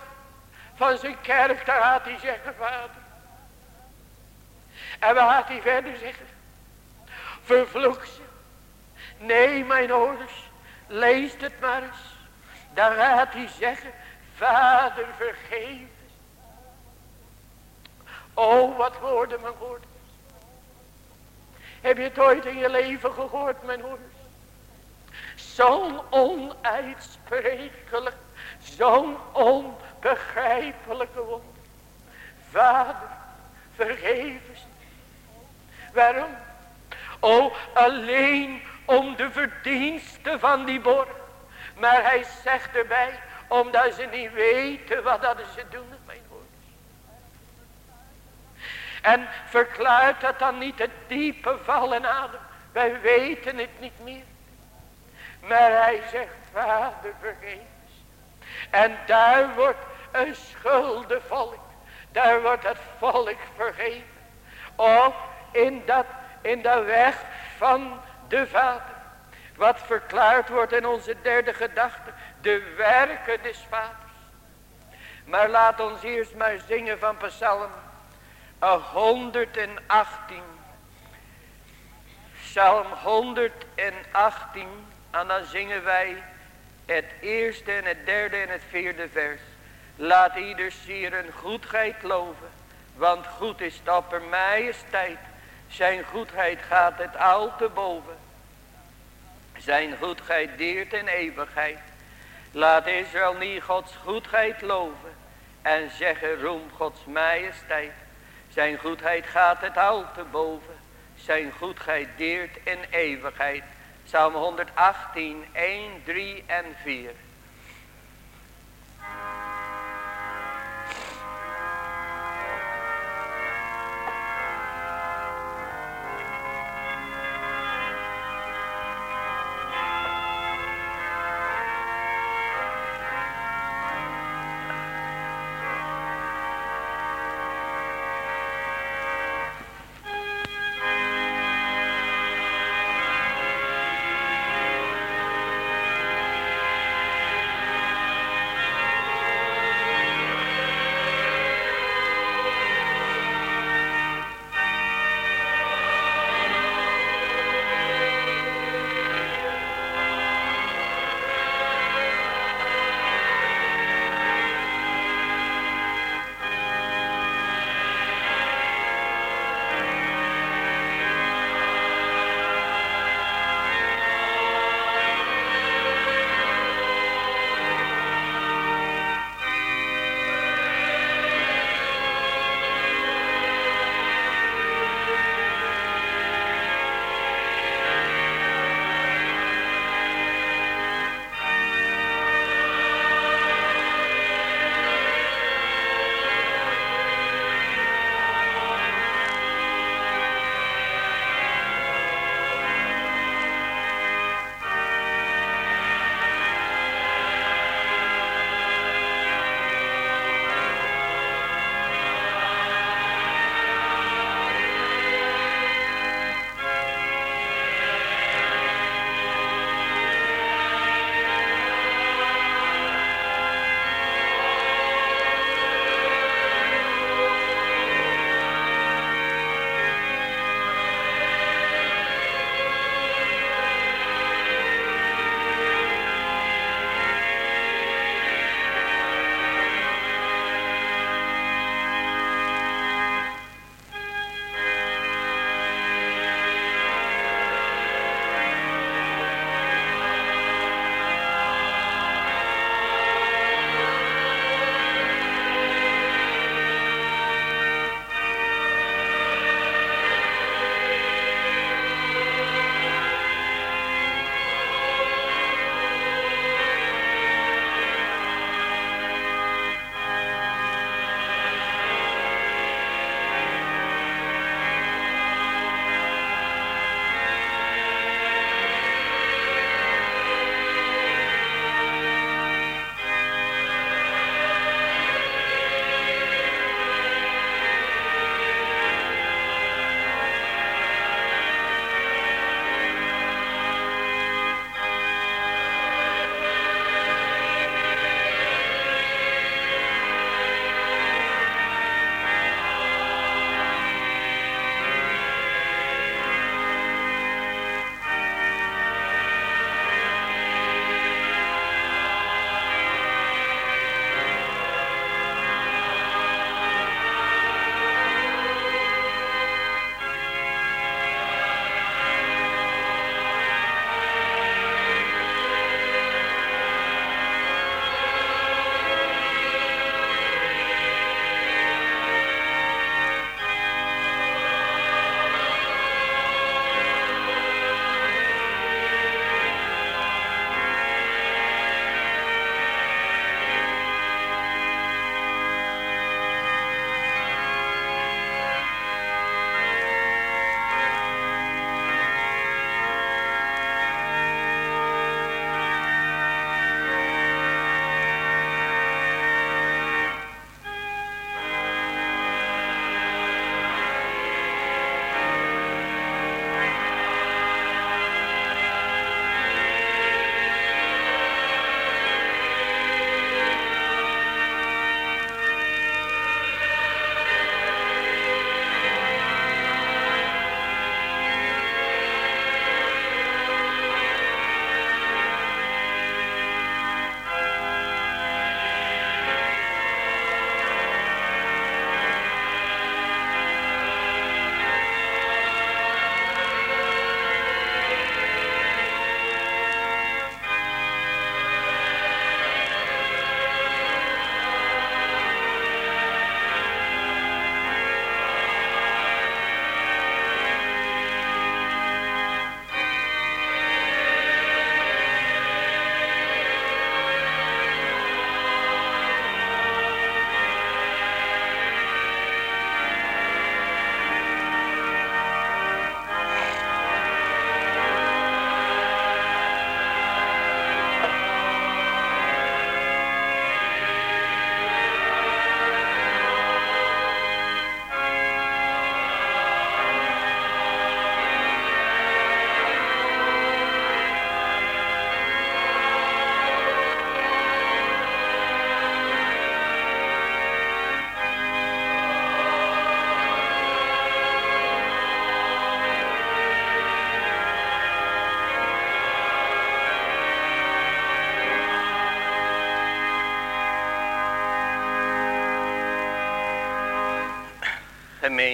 van zijn kerk, daar gaat hij zeggen vader. En wat gaat hij verder zeggen? Vervloek ze. Nee, mijn ouders. Lees het maar eens. Dan gaat hij zeggen. Vader vergeef. Oh, wat woorden, mijn woorden. Heb je het ooit in je leven gehoord, mijn ouders? Zo'n onuitsprekelijk, zo'n onbegrijpelijke wonder. Vader, vergeef Waarom? O, alleen om de verdiensten van die borg. Maar hij zegt erbij, omdat ze niet weten wat dat ze doen, mijn woord. En verklaart dat dan niet het diepe vallen adem. Wij weten het niet meer. Maar hij zegt, vader vergeef. En daar wordt een schuldenvolk. Daar wordt het volk vergeven. Of in dat, in de weg van de vader. Wat verklaard wordt in onze derde gedachte. De werken des vaders. Maar laat ons eerst maar zingen van Psalm 118. Psalm 118. En dan zingen wij het eerste en het derde en het vierde vers. Laat ieder zier een goedheid loven. Want goed is het opper majesteit. Zijn goedheid gaat het al te boven. Zijn goedheid deert in eeuwigheid. Laat Israël niet Gods goedheid loven. En zeggen roem Gods majesteit. Zijn goedheid gaat het al te boven. Zijn goedheid deert in eeuwigheid. Psalm 118, 1, 3 en 4.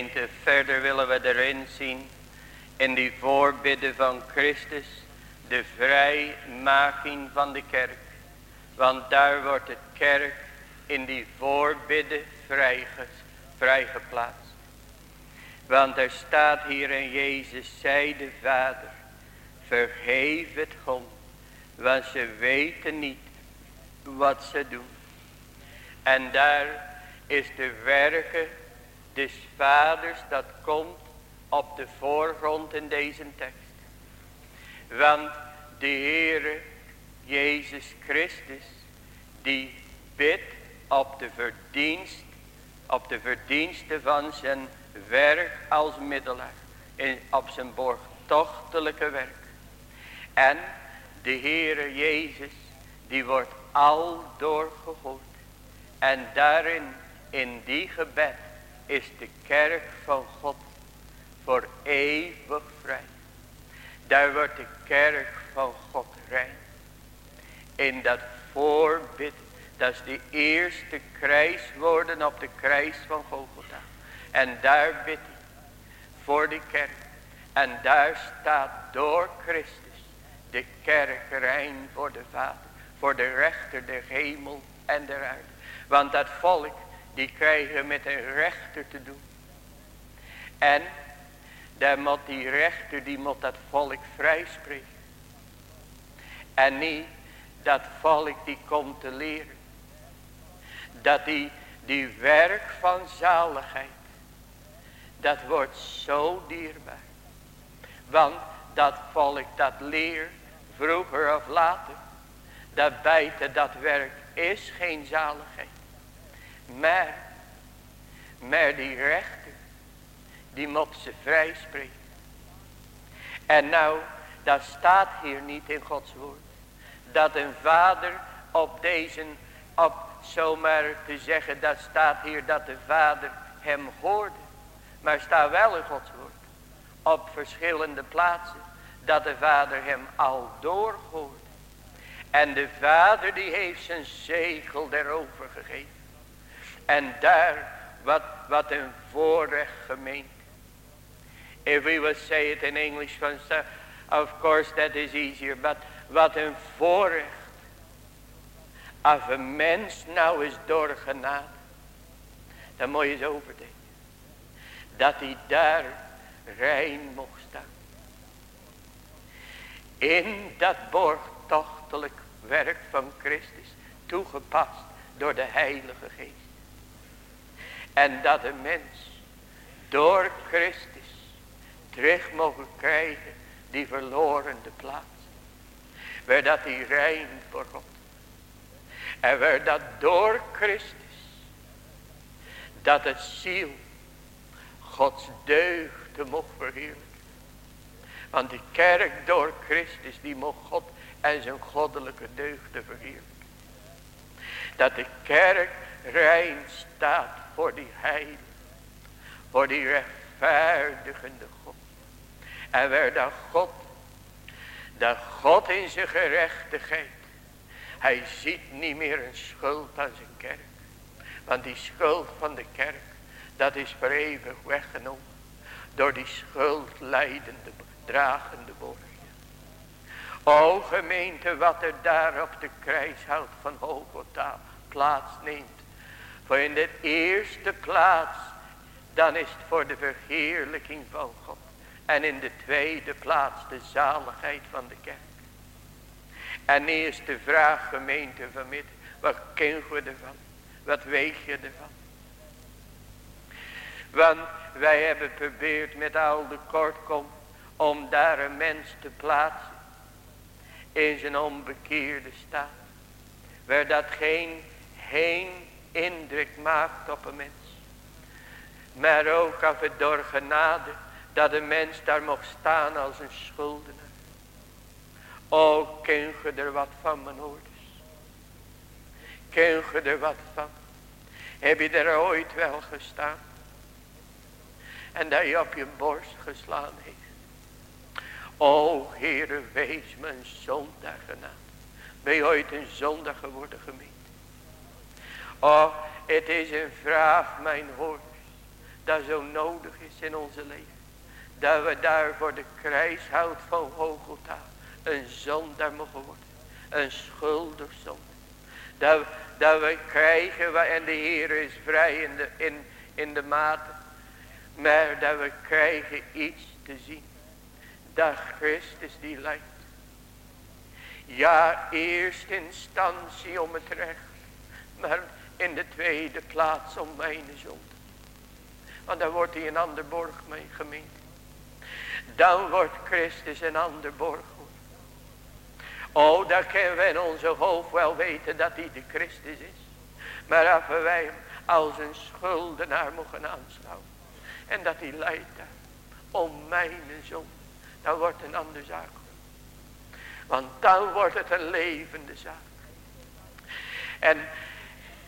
Gemeente, verder willen we erin zien in die voorbidden van Christus de vrijmaking van de kerk. Want daar wordt de kerk in die voorbidden vrijgeplaatst. Want er staat hier in Jezus, zei de Vader, vergeef het God, want ze weten niet wat ze doen. En daar is de werken des vaders dat komt op de voorgrond in deze tekst. Want de Heere Jezus Christus die bidt op de verdienst, op de verdiensten van zijn werk als middelaar. In, op zijn borgtochtelijke werk. En de Heere Jezus die wordt al doorgehoord. En daarin, in die gebed, is de kerk van God voor eeuwig vrij. Daar wordt de kerk van God rein. In dat voorbid, dat is de eerste kruiswoorden op de kruis van Golgotha. En daar bidt hij voor de kerk. En daar staat door Christus de kerk rein voor de Vader. Voor de rechter der hemel en der aarde. Want dat volk die krijgen met een rechter te doen. En dan moet die rechter, die moet dat volk vrijspreken. En niet dat volk die komt te leren. Dat die, die werk van zaligheid. Dat wordt zo dierbaar. Want dat volk dat leert, vroeger of later. Dat bijten dat werk is geen zaligheid. Maar, maar die rechter, die moet ze vrij spreken. En nou, dat staat hier niet in Gods woord. Dat een vader op deze, op zomaar te zeggen, dat staat hier dat de vader hem hoorde. Maar staat wel in Gods woord. Op verschillende plaatsen. Dat de vader hem al doorhoorde. En de vader die heeft zijn zegel erover gegeven. En daar, wat, wat een voorrecht gemeente. If we would say it in English, of course that is easier. But wat een voorrecht. Als een mens nou is door genade. Dan moet je eens overdenken. Dat hij daar rein mocht staan. In dat borgtochtelijk werk van Christus. Toegepast door de Heilige Geest. En dat de mens door Christus terug mogen krijgen die verlorende plaats. Waar dat hij rein voor God. En waar dat door Christus. Dat het ziel Gods deugden mocht verheerlijken. Want de kerk door Christus die mocht God en zijn goddelijke deugden verheerlijken. Dat de kerk rein staat voor die heilige. Voor die rechtvaardigende God. En waar dat God. Dat God in zijn gerechtigheid. Hij ziet niet meer een schuld aan zijn kerk. Want die schuld van de kerk. Dat is voor eeuwig weggenomen. Door die schuld leidende, dragende borgen. O gemeente wat er daar op de kruishout van Hogota plaats neemt. Voor in de eerste plaats, dan is het voor de verheerlijking van God. En in de tweede plaats de zaligheid van de kerk. En eerst de vraag gemeente vanmiddag, wat ken we ervan? Wat weet je ervan? Want wij hebben geprobeerd met al de kortkom om daar een mens te plaatsen. In zijn onbekeerde staat. Waar dat geen heen indruk maakt op een mens. Maar ook af het door genade dat een mens daar mocht staan als een schuldenaar. O, ken je er wat van mijn ouders? Ken je er wat van? Heb je er ooit wel gestaan? En dat je op je borst geslaan heeft. O, Heere, wees een zondag. Ben je ooit een zondag geworden gemeen? Oh, het is een vraag, mijn hoorders. Dat zo nodig is in onze leven. Dat we daar voor de kruishout van Hogota een zondaar mogen worden. Een schuldig zondaar. Dat, we krijgen, en de Heer is vrij in de, in, in de mate. Maar dat we krijgen iets te zien. Dat Christus die leidt. Ja, eerst instantie om het recht. Maar in de tweede plaats om mijn zonde. Want dan wordt hij een ander borg mee gemeend. Dan wordt Christus een ander borg. Oh, dan kunnen we in onze hoofd wel weten dat hij de Christus is. Maar als wij hem als een schuldenaar mogen aanschouwen. En dat hij leidt om mijn zon. Dan wordt een andere zaak. Want dan wordt het een levende zaak. En,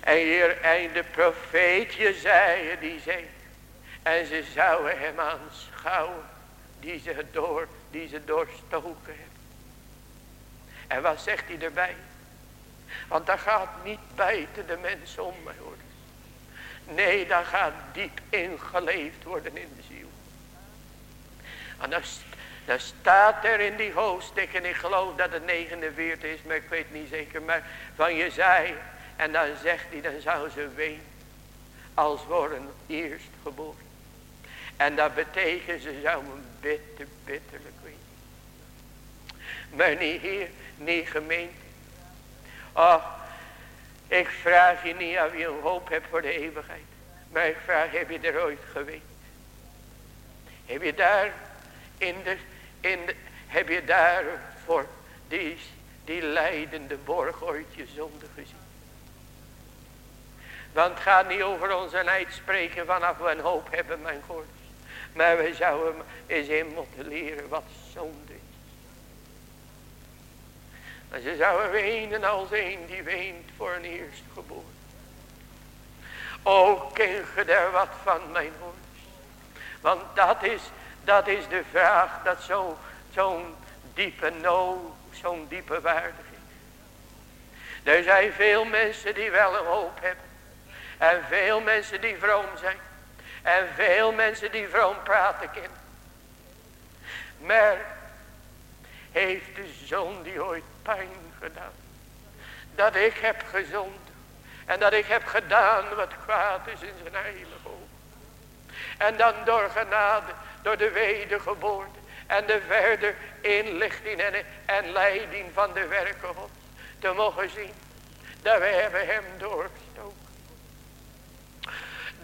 en hier en de profeet Jezaja die zei. En ze zouden hem aanschouwen. Die ze, door, die ze doorstoken hebben. En wat zegt hij erbij? Want dat gaat niet buiten de mensen om, hoor. Nee, dat gaat diep ingeleefd worden in de ziel. En dan staat er in die hoofdstuk, en ik geloof dat het 49 is, maar ik weet niet zeker, maar van Jezaja. En dan zegt hij, dan zou ze ween als worden eerst geboren. En dat betekent, ze zouden bitter, bitterlijk ween. Maar niet hier, niet gemeente. Ach, ik vraag je niet of je een hoop hebt voor de eeuwigheid. Maar ik vraag, heb je er ooit geweest? Heb je daar in de, in de, heb je daar voor die, die leidende borg ooit je zonde gezien? Want het gaat niet over onze leid spreken vanaf we een hoop hebben, mijn God. Maar we zouden eens in moeten leren wat zonde is. En ze zouden wenen als een die weent voor een eerstgeboren. O, ken je daar wat van mijn woord? Want dat is, dat is de vraag dat zo'n zo diepe no, zo'n diepe waarde is. Er zijn veel mensen die wel een hoop hebben. En veel mensen die vroom zijn. En veel mensen die vroom praten kennen. Maar heeft de zoon die ooit pijn gedaan. Dat ik heb gezond. En dat ik heb gedaan wat kwaad is in zijn heilige ogen. En dan door genade, door de wedergeboorte. En de verder inlichting en, en leiding van de werken. Te mogen zien. Dat we hebben hem doorgestoken.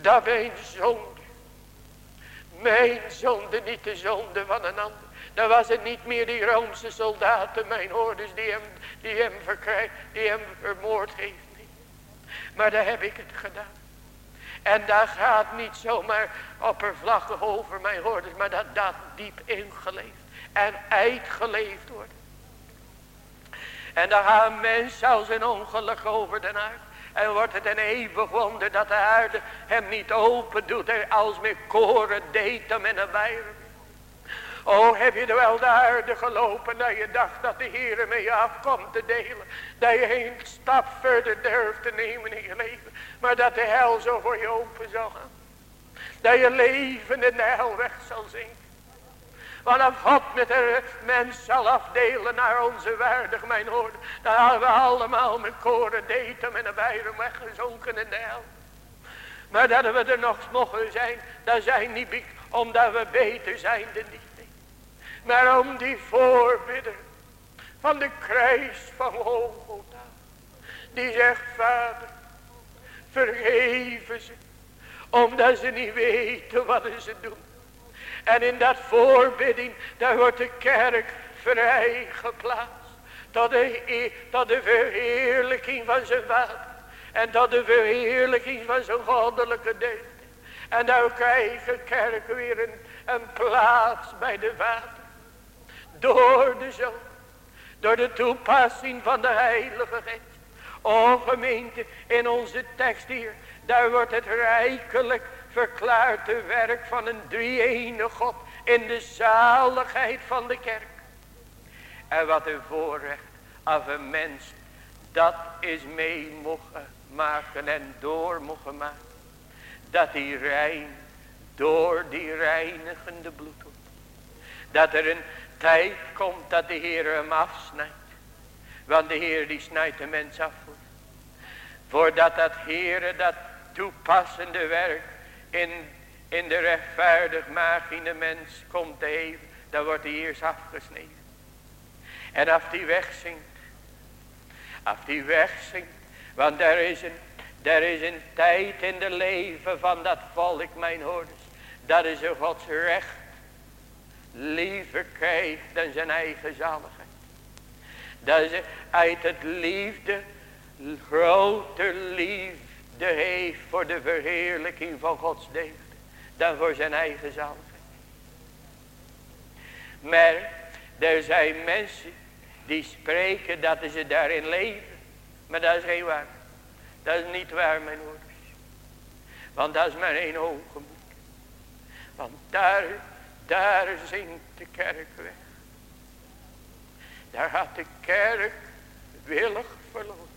Dat mijn zonde. Mijn zonde niet de zonde van een ander. Dan was het niet meer die Roomse soldaten, mijn hoorders, die hem, die hem, die hem vermoord heeft. Maar daar heb ik het gedaan. En daar gaat niet zomaar oppervlakkig over mijn hoorders, maar dat dat diep ingeleefd en uitgeleefd wordt. En dan gaat mens als een ongeluk over de aarde. En wordt het een eeuwig wonder dat de aarde hem niet open doet als met koren deed hem in een weier. Oh, heb je er wel de aarde gelopen dat je dacht dat de Heer met afkomt te delen. Dat je geen stap verder durft te nemen in je leven. Maar dat de hel zo voor je open zal gaan. Dat je leven in de hel weg zal zinken. Want God met de mens zal afdelen naar onze waardig mijn hoorde. Dan hadden we allemaal met koren datum en een bijrum weggezonken in de hel. Maar dat we er nog mogen zijn, dat zijn niet omdat we beter zijn dan die. Maar om die voorbidder van de kruis van Golgotha. Die zegt, vader, vergeven ze. Omdat ze niet weten wat ze doen. En in dat voorbidding, daar wordt de kerk vrijgeplaatst. Tot de, tot de verheerlijking van zijn vader. En tot de verheerlijking van zijn goddelijke deugd. En dan krijgt de kerk weer een, plaats bij de vader. Door de zoon. Door de toepassing van de heilige geest. O gemeente, in onze tekst hier. Daar wordt het rijkelijk verklaard. De werk van een drie-ene God. In de zaligheid van de kerk. En wat een voorrecht. Af een mens. Dat is mee mogen maken en door mogen maken. Dat hij rein Door die reinigende bloed. Dat er een tijd komt dat de Heer hem afsnijdt. Want de Heer die snijdt de mens af. Voordat dat Heer dat toepassende werk in, in de rechtvaardigmakende mens komt te heven. Dan wordt hij eerst afgesneden. En af die wegzinkt. Af die wegzinkt. Want er is een, er is een tijd in de leven van dat volk mijn hoorders. Dat is een Gods recht. Liever krijgt dan zijn eigen zaligheid. Dat is uit het liefde grote liefde heeft voor de verheerlijking van Gods deugd. Dan voor zijn eigen zaligheid. Maar er zijn mensen die spreken dat ze daarin leven. Maar dat is geen waar. Dat is niet waar mijn ouders. Want dat is maar één ogenblik. Want daar, daar zingt de kerk weg. Daar gaat de kerk willig verloren.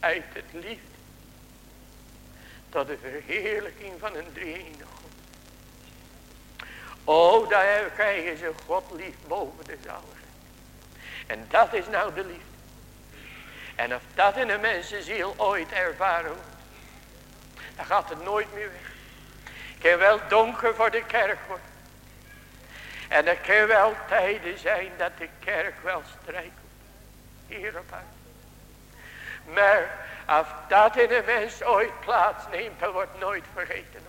Uit het liefde. Tot de verheerlijking van een drie God. Oh, daar krijgen ze God lief boven de zaligheid. En dat is nou de liefde. En of dat in een mensenziel ooit ervaren wordt. Dan gaat het nooit meer weg. Het kan wel donker voor de kerk worden. En er kan wel tijden zijn dat de kerk wel strijkt. Hierop uit. Maar als dat in een mens ooit plaatsneemt, wordt nooit vergeten.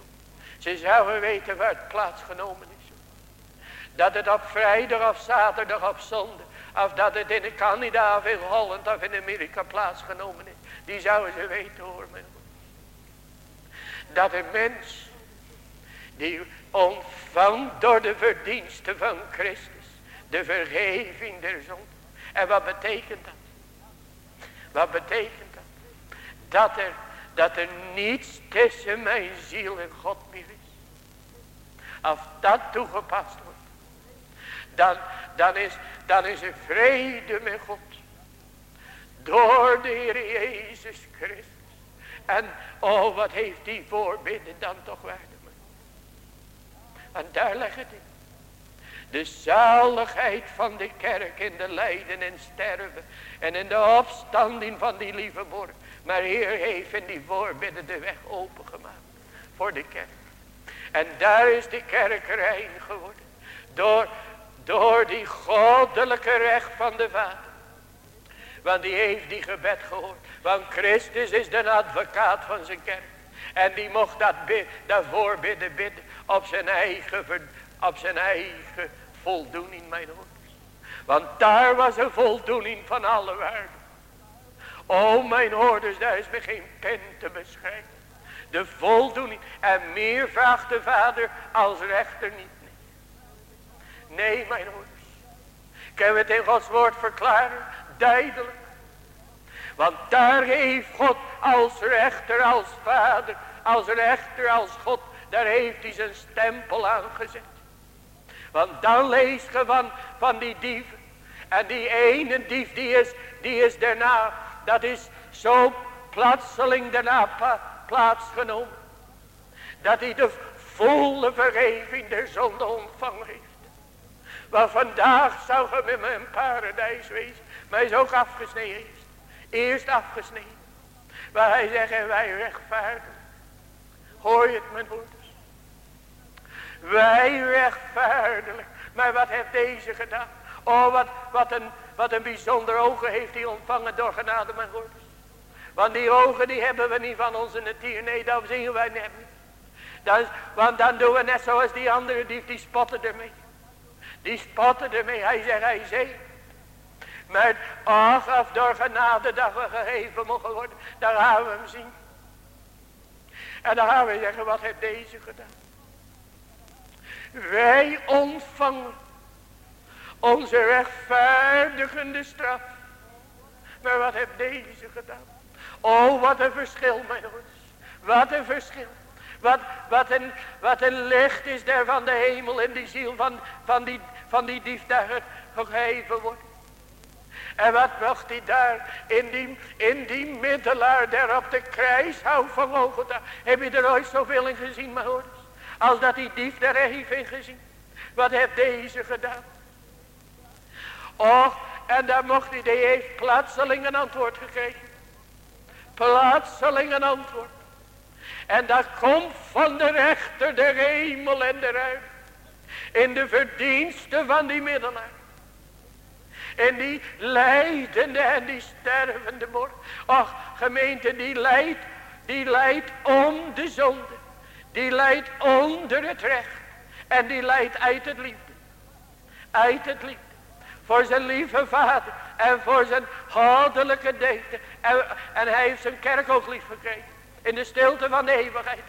Ze zouden weten waar het plaatsgenomen is. Dat het op vrijdag of zaterdag of zondag. Of dat het in Canada of in Holland of in Amerika plaatsgenomen is. Die zouden ze weten hoor. Dat een mens die ontvangt door de verdiensten van Christus. De vergeving der zonde. En wat betekent dat? Wat betekent dat? Er, dat er niets tussen mijn ziel en God meer is. Als dat toegepast wordt. Dan, dan, is, dan is er vrede met God. Door de Heer Jezus Christus. En oh wat heeft die voorbidden dan toch waarde. En daar leg het in. De zaligheid van de kerk in de lijden en sterven. En in de opstanding van die lieve borg. Maar Heer heeft in die voorbidden de weg opengemaakt. Voor de kerk. En daar is de kerk rein geworden. Door, door die goddelijke recht van de Vader. Want die heeft die gebed gehoord. Want Christus is de advocaat van zijn kerk. En die mocht dat, dat voorbidden bidden op zijn eigen, op zijn eigen voldoening mijn hoor. Want daar was een voldoening van alle waarden. O mijn hoorders, daar is me geen pen te beschrijven. De voldoening. En meer vraagt de vader als rechter niet. Nee, mijn hoorders. Kunnen we het in Gods woord verklaren? Duidelijk. Want daar heeft God als rechter, als vader, als rechter, als God, daar heeft hij zijn stempel aangezet. Want dan lees je van, van die dieven. En die ene dief die is, die is daarna, dat is zo plotseling daarna plaatsgenomen. Dat hij de volle vergeving der zonde ontvangen heeft. Maar vandaag zou je met mijn paradijs wezen. Maar hij is ook afgesneden. Eerst afgesneden. Waar hij zegt wij rechtvaardig. Hoor je het mijn broeders. Wij rechtvaardig. Maar wat heeft deze gedaan? Oh wat, wat, een, wat een bijzonder ogen heeft hij ontvangen door genade mijn broeders. Want die ogen die hebben we niet van onze natuur. Nee dat zien wij niet. Want dan doen we net zoals die andere die, die spotten ermee. Die spotten ermee. Hij zegt hij zegt. Maar ach, of door genade dat we gegeven mogen worden. Daar gaan we hem zien. En dan gaan we zeggen, wat heeft deze gedaan? Wij ontvangen onze rechtvaardigende straf. Maar wat heeft deze gedaan? Oh, wat een verschil, mijn jongens. Wat een verschil. Wat, wat, een, wat een licht is daar van de hemel in die ziel van, van, die, van die dief daar gegeven wordt. En wat mocht hij daar in die, in die middelaar daar op de kruishout van Golgotha. Heb je er ooit zoveel in gezien, mijn hoorders? Als dat die dief daar heeft ingezien. Wat heeft deze gedaan? Och, en daar mocht hij, die heeft plotseling een antwoord gekregen. Plotseling een antwoord. En dat komt van de rechter de hemel en de ruimte. In de verdiensten van die middelaar. En die leidende en die stervende morgen. Ach, gemeente die leidt, die leidt om de zonde. Die leidt onder het recht. En die leidt uit het liefde. Uit het liefde. Voor zijn lieve vader. En voor zijn goddelijke deken. En, en hij heeft zijn kerk ook lief gekregen. In de stilte van de eeuwigheid.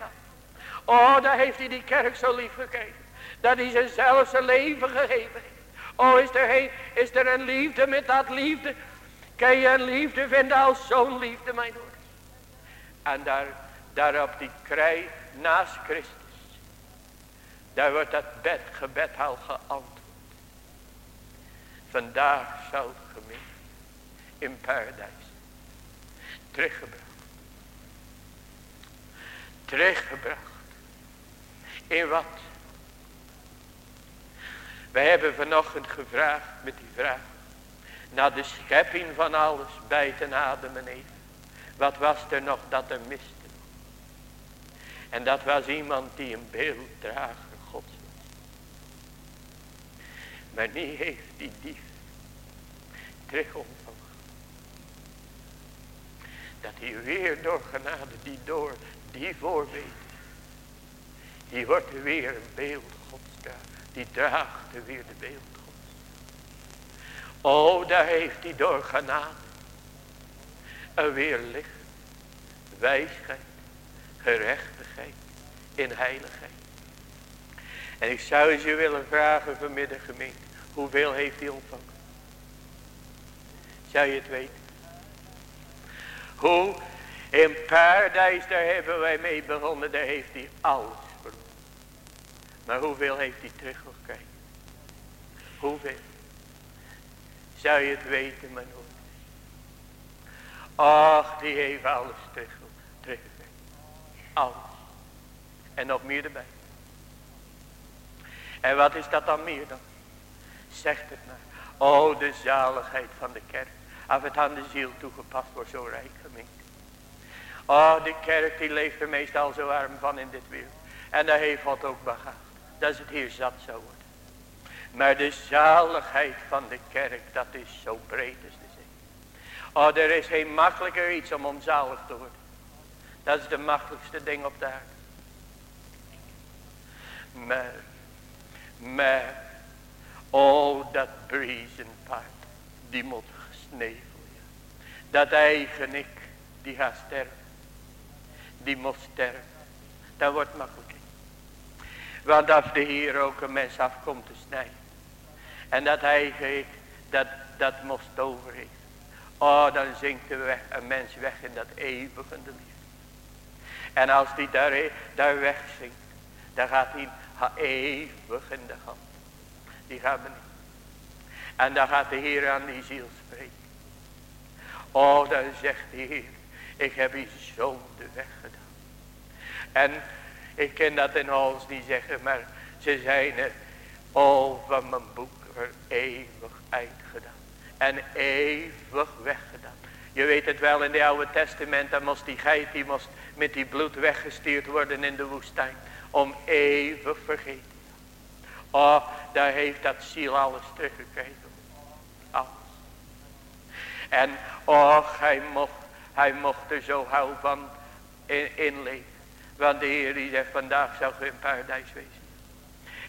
Oh, daar heeft hij die kerk zo lief gekregen. Dat hij zichzelf zijn leven gegeven heeft. Oh, is er, een, is er een liefde met dat liefde? Kan je een liefde vinden als zo'n liefde, mijn hoor? En daar, daar op die krij naast Christus. Daar wordt dat bed, gebed al geantwoord. Vandaag zal gemeen in paradijs teruggebracht. Teruggebracht. In wat? Wij hebben vanochtend gevraagd met die vraag. Naar de schepping van alles bij ten adem en even. Wat was er nog dat er miste? En dat was iemand die een beelddrager Gods was. Maar nu heeft die dief terug. Dat hij weer door genade, die door die voorbeeld. Die wordt weer een beeld Gods Die draagt er weer de beeld Gods. Oh, daar heeft hij door genade. Een weer licht, wijsheid, gerechtigheid, in heiligheid. En ik zou je willen vragen vanmiddag gemeente. Hoeveel heeft hij ontvangen? Zou je het weten? Hoe in paradijs daar hebben wij mee begonnen. Daar heeft hij alles verloren. Maar hoeveel heeft hij teruggekregen? Hoeveel? Zou je het weten mijn hoor? Ach die heeft alles terug, teruggekregen. Alles. En nog meer erbij. En wat is dat dan meer dan? Zegt het maar. O de zaligheid van de kerk. Als het aan de ziel toegepast wordt zo rijk gemeente. Oh de kerk die leeft er meestal zo arm van in dit wereld. En daar heeft God ook begaafd. Dat is het hier zat zou worden. Maar de zaligheid van de kerk dat is zo breed als de zee. Oh er is geen makkelijker iets om onzalig te worden. Dat is de makkelijkste ding op de aarde. Maar maar, oh dat paard, die moet gesneuvelen. Dat eigen ik, die gaat sterven. Die moet sterven. Dat wordt makkelijk. Want als de Heer ook een mens afkomt te snijden. En dat eigen ik, dat, dat moest over heeft. Oh, dan zinkt er een mens weg in dat eeuwige liefde. En als die daar, daar weg zinkt, dan gaat hij eeuwig in de hand. Die we niet. En dan gaat de Heer aan die ziel spreken. Oh, dan zegt de Heer, ik heb je zonde weggedaan. En ik ken dat in alles niet zeggen, maar ze zijn er al van mijn boek voor eeuwig uitgedaan. En eeuwig weggedaan. Je weet het wel in het Oude Testament, dan moest die geit, die moest met die bloed weggestuurd worden in de woestijn om eeuwig vergeten. Oh, daar heeft dat ziel alles teruggekregen. Alles. En oh, hij mocht, hij mocht er zo gauw van in, inleven. Want de Heer die zegt, vandaag zou je in paradijs wezen.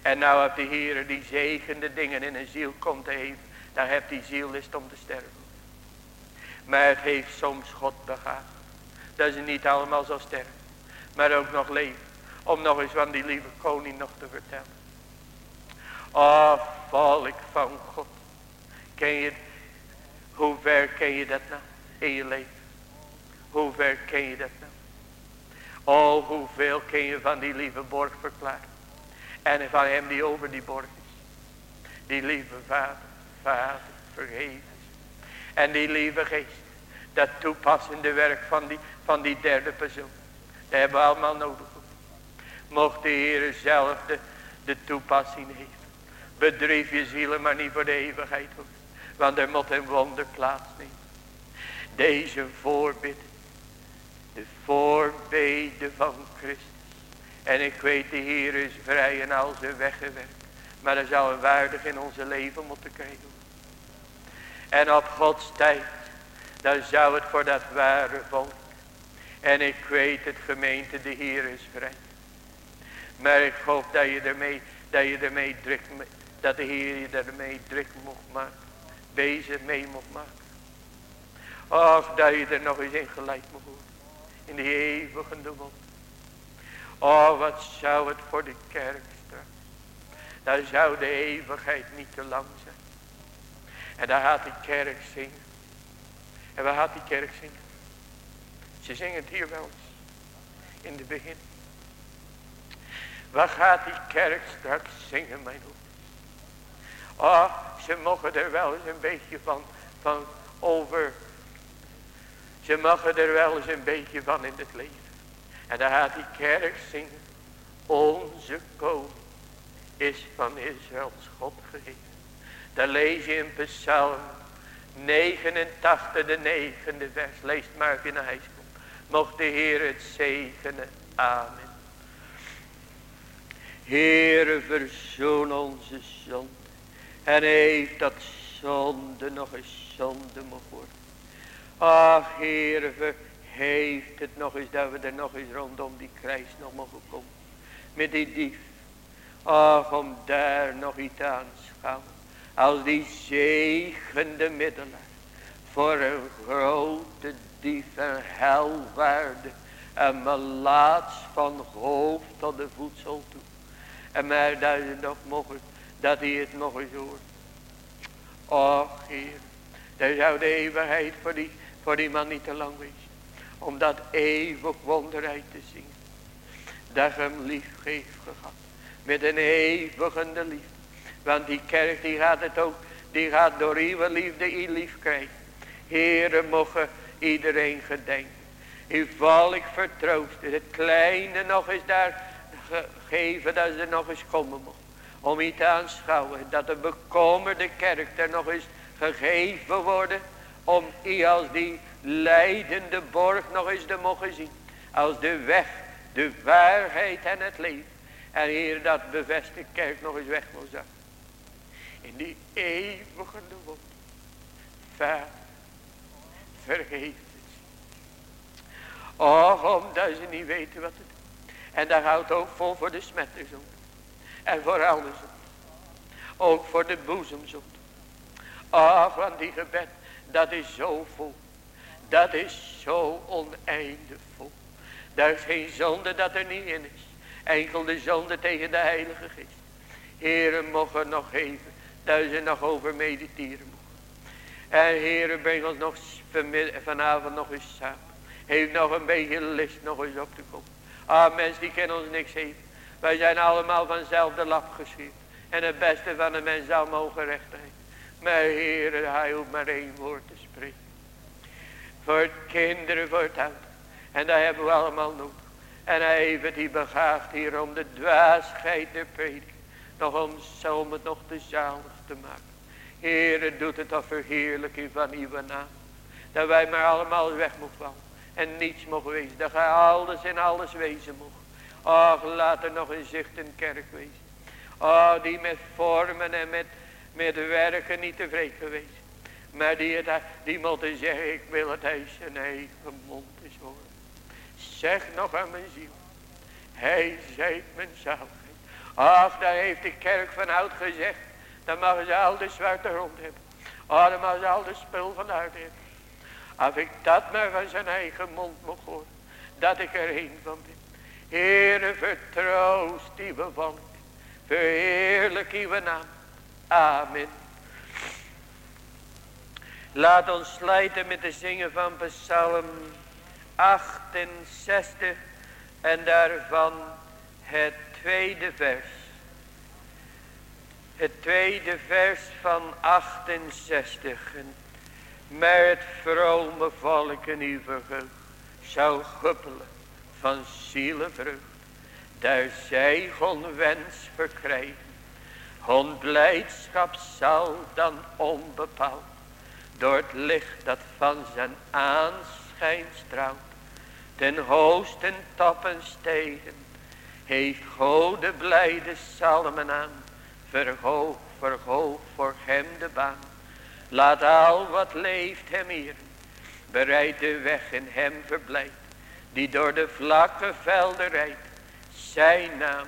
En nou heb de Heer die zegende dingen in een ziel komt te heeft. Dan heeft die ziel list om te sterven. Maar het heeft soms God begaafd. Dat ze niet allemaal zo sterven. Maar ook nog leven. Om nog eens van die lieve koning nog te vertellen. Oh, volk van God. Ken je, hoe ver ken je dat nou in je leven? Hoe ver ken je dat nou? Oh, hoeveel ken je van die lieve borg verklaren. En van hem die over die borg is. Die lieve vader, vader, vergeven. En die lieve geest. Dat toepassende werk van die, van die derde persoon. Dat hebben we allemaal nodig. Mocht de Heer zelf de, de toepassing geven. Bedrijf je zielen maar niet voor de eeuwigheid hoor. Want er moet een wonder plaatsnemen. Deze voorbid. De voorbeden van Christus. En ik weet de Heer is vrij en al zijn weggewerkt. Maar dat zou een waardig in onze leven moeten krijgen. En op Gods tijd. Dan zou het voor dat ware volk. En ik weet het gemeente de Heer is vrij. Maar ik hoop dat je ermee, dat je ermee dat de Heer je ermee druk mocht maken. Bezig mee mocht maken. Och, dat je er nog eens in geleid moet worden. In die eeuwige wond. Oh, wat zou het voor de kerk straks. Dan zou de eeuwigheid niet te lang zijn. En dan gaat die kerk zingen. En waar gaat die kerk zingen? Ze zingen het hier wel eens. In het begin. Waar gaat die kerk straks zingen, mijn hoofd? Oh, ze mogen er wel eens een beetje van, van over. Ze mogen er wel eens een beetje van in het leven. En dan gaat die kerk zingen. Onze koning is van Israëls God gegeven. Dan lees je in Psalm 89, de negende vers. Lees maar als je naar huis. Mocht de Heer het zegenen. Amen. Heere, verzoen onze zonde. En heeft dat zonde nog eens zonde mogen worden. Ach, Heere, heeft het nog eens dat we er nog eens rondom die kruis nog mogen komen. Met die dief. Ach, om daar nog iets aan te schouwen. Als die zegende middelaar. Voor een grote dief en helwaarde. En melaats van hoofd tot de voedsel toe. En dat je nog mogen, dat hij het nog eens hoort. Och Heer, daar zou de eeuwigheid voor die, voor die man niet te lang wezen. Om dat eeuwig wonder uit te zien. Dat hem lief heeft gehad. Met een eeuwigende liefde. Want die kerk die gaat het ook, die gaat door uw liefde in lief krijgen. Heren mogen iedereen gedenken. Uw volk vertroosten. Het kleine nog eens daar geven dat ze nog eens komen mocht. Om iets te aanschouwen. Dat de bekomerde kerk er nog eens gegeven worden. Om i als die leidende borg nog eens te mogen zien. Als de weg, de waarheid en het leven. En hier dat bevestigde kerk nog eens weg moet zijn. In die eeuwige wond. Vader, vergeef het. Och, omdat ze niet weten wat het en dat houdt ook vol voor de smetterzond. En voor alle zond. Ook voor de boezemzond. Ach, want die gebed, dat is zo vol. Dat is zo oneindig vol. Daar is geen zonde dat er niet in is. Enkel de zonde tegen de heilige geest. Heren, mogen nog even, dat ze nog over mediteren mogen. En heren, breng ons nog vanavond nog eens samen. Heeft nog een beetje list nog eens op te komen. Ah, mensen die kunnen ons niks geven. Wij zijn allemaal vanzelfde lap geschied. En het beste van de mens zal mogen recht zijn. Maar Heer, hij hoeft maar één woord te spreken. Voor het kinderen, voor het oud. En dat hebben we allemaal nodig. En hij heeft die begaafd hier om de dwaasheid te prediken. Nog om, om het nog te zalig te maken. Heer, doet het of verheerlijking van uw naam. Dat wij maar allemaal weg moeten vallen en niets mogen wezen. Dat gij alles en alles wezen mocht. Ach, laat er nog een zicht in kerk wezen. Oh, die met vormen en met, met werken niet tevreden geweest. Maar die, het, die moeten zeggen, ik wil het hij zijn eigen mond is horen. Zeg nog aan mijn ziel. Hij zijt mijn zaligheid. Ach, daar heeft de kerk van oud gezegd. Dan mag ze al de zwarte rond hebben. Oh, dan mag ze al de spul van aarde hebben. Als ik dat maar van zijn eigen mond mocht horen. Dat ik er een van ben. Heere vertroost die volk. Verheerlijk uw naam. Amen. Laat ons sluiten met de zingen van Psalm 68. En daarvan het tweede vers. Het tweede vers van 68. Maar het vrome volk in uw verheug zou guppelen van zielenvreugd. daar zij wens verkrijgen. Hun blijdschap zal dan onbepaald door het licht dat van zijn aanschijn straalt. Ten hoogsten tappen stegen heeft God de blijde salmen aan. Verhoog, verhoog voor hem de baan. Laat al wat leeft hem hier. Bereid de weg in hem verblijft. Die door de vlakke velden rijdt. Zijn naam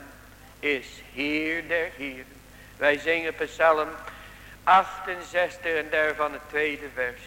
is Heer der Heeren. Wij zingen psalm 68 en daarvan het tweede vers.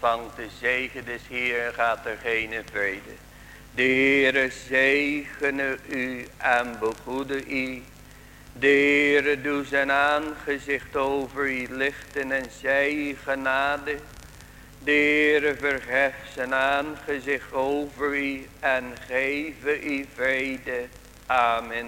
Ontvangt de zegen des Heeren gaat er geen vrede. De Heere zegene u en begoede u. De Heere doe zijn aangezicht over u lichten en zij genade. De Heere verheft zijn aangezicht over u en geven u vrede. Amen.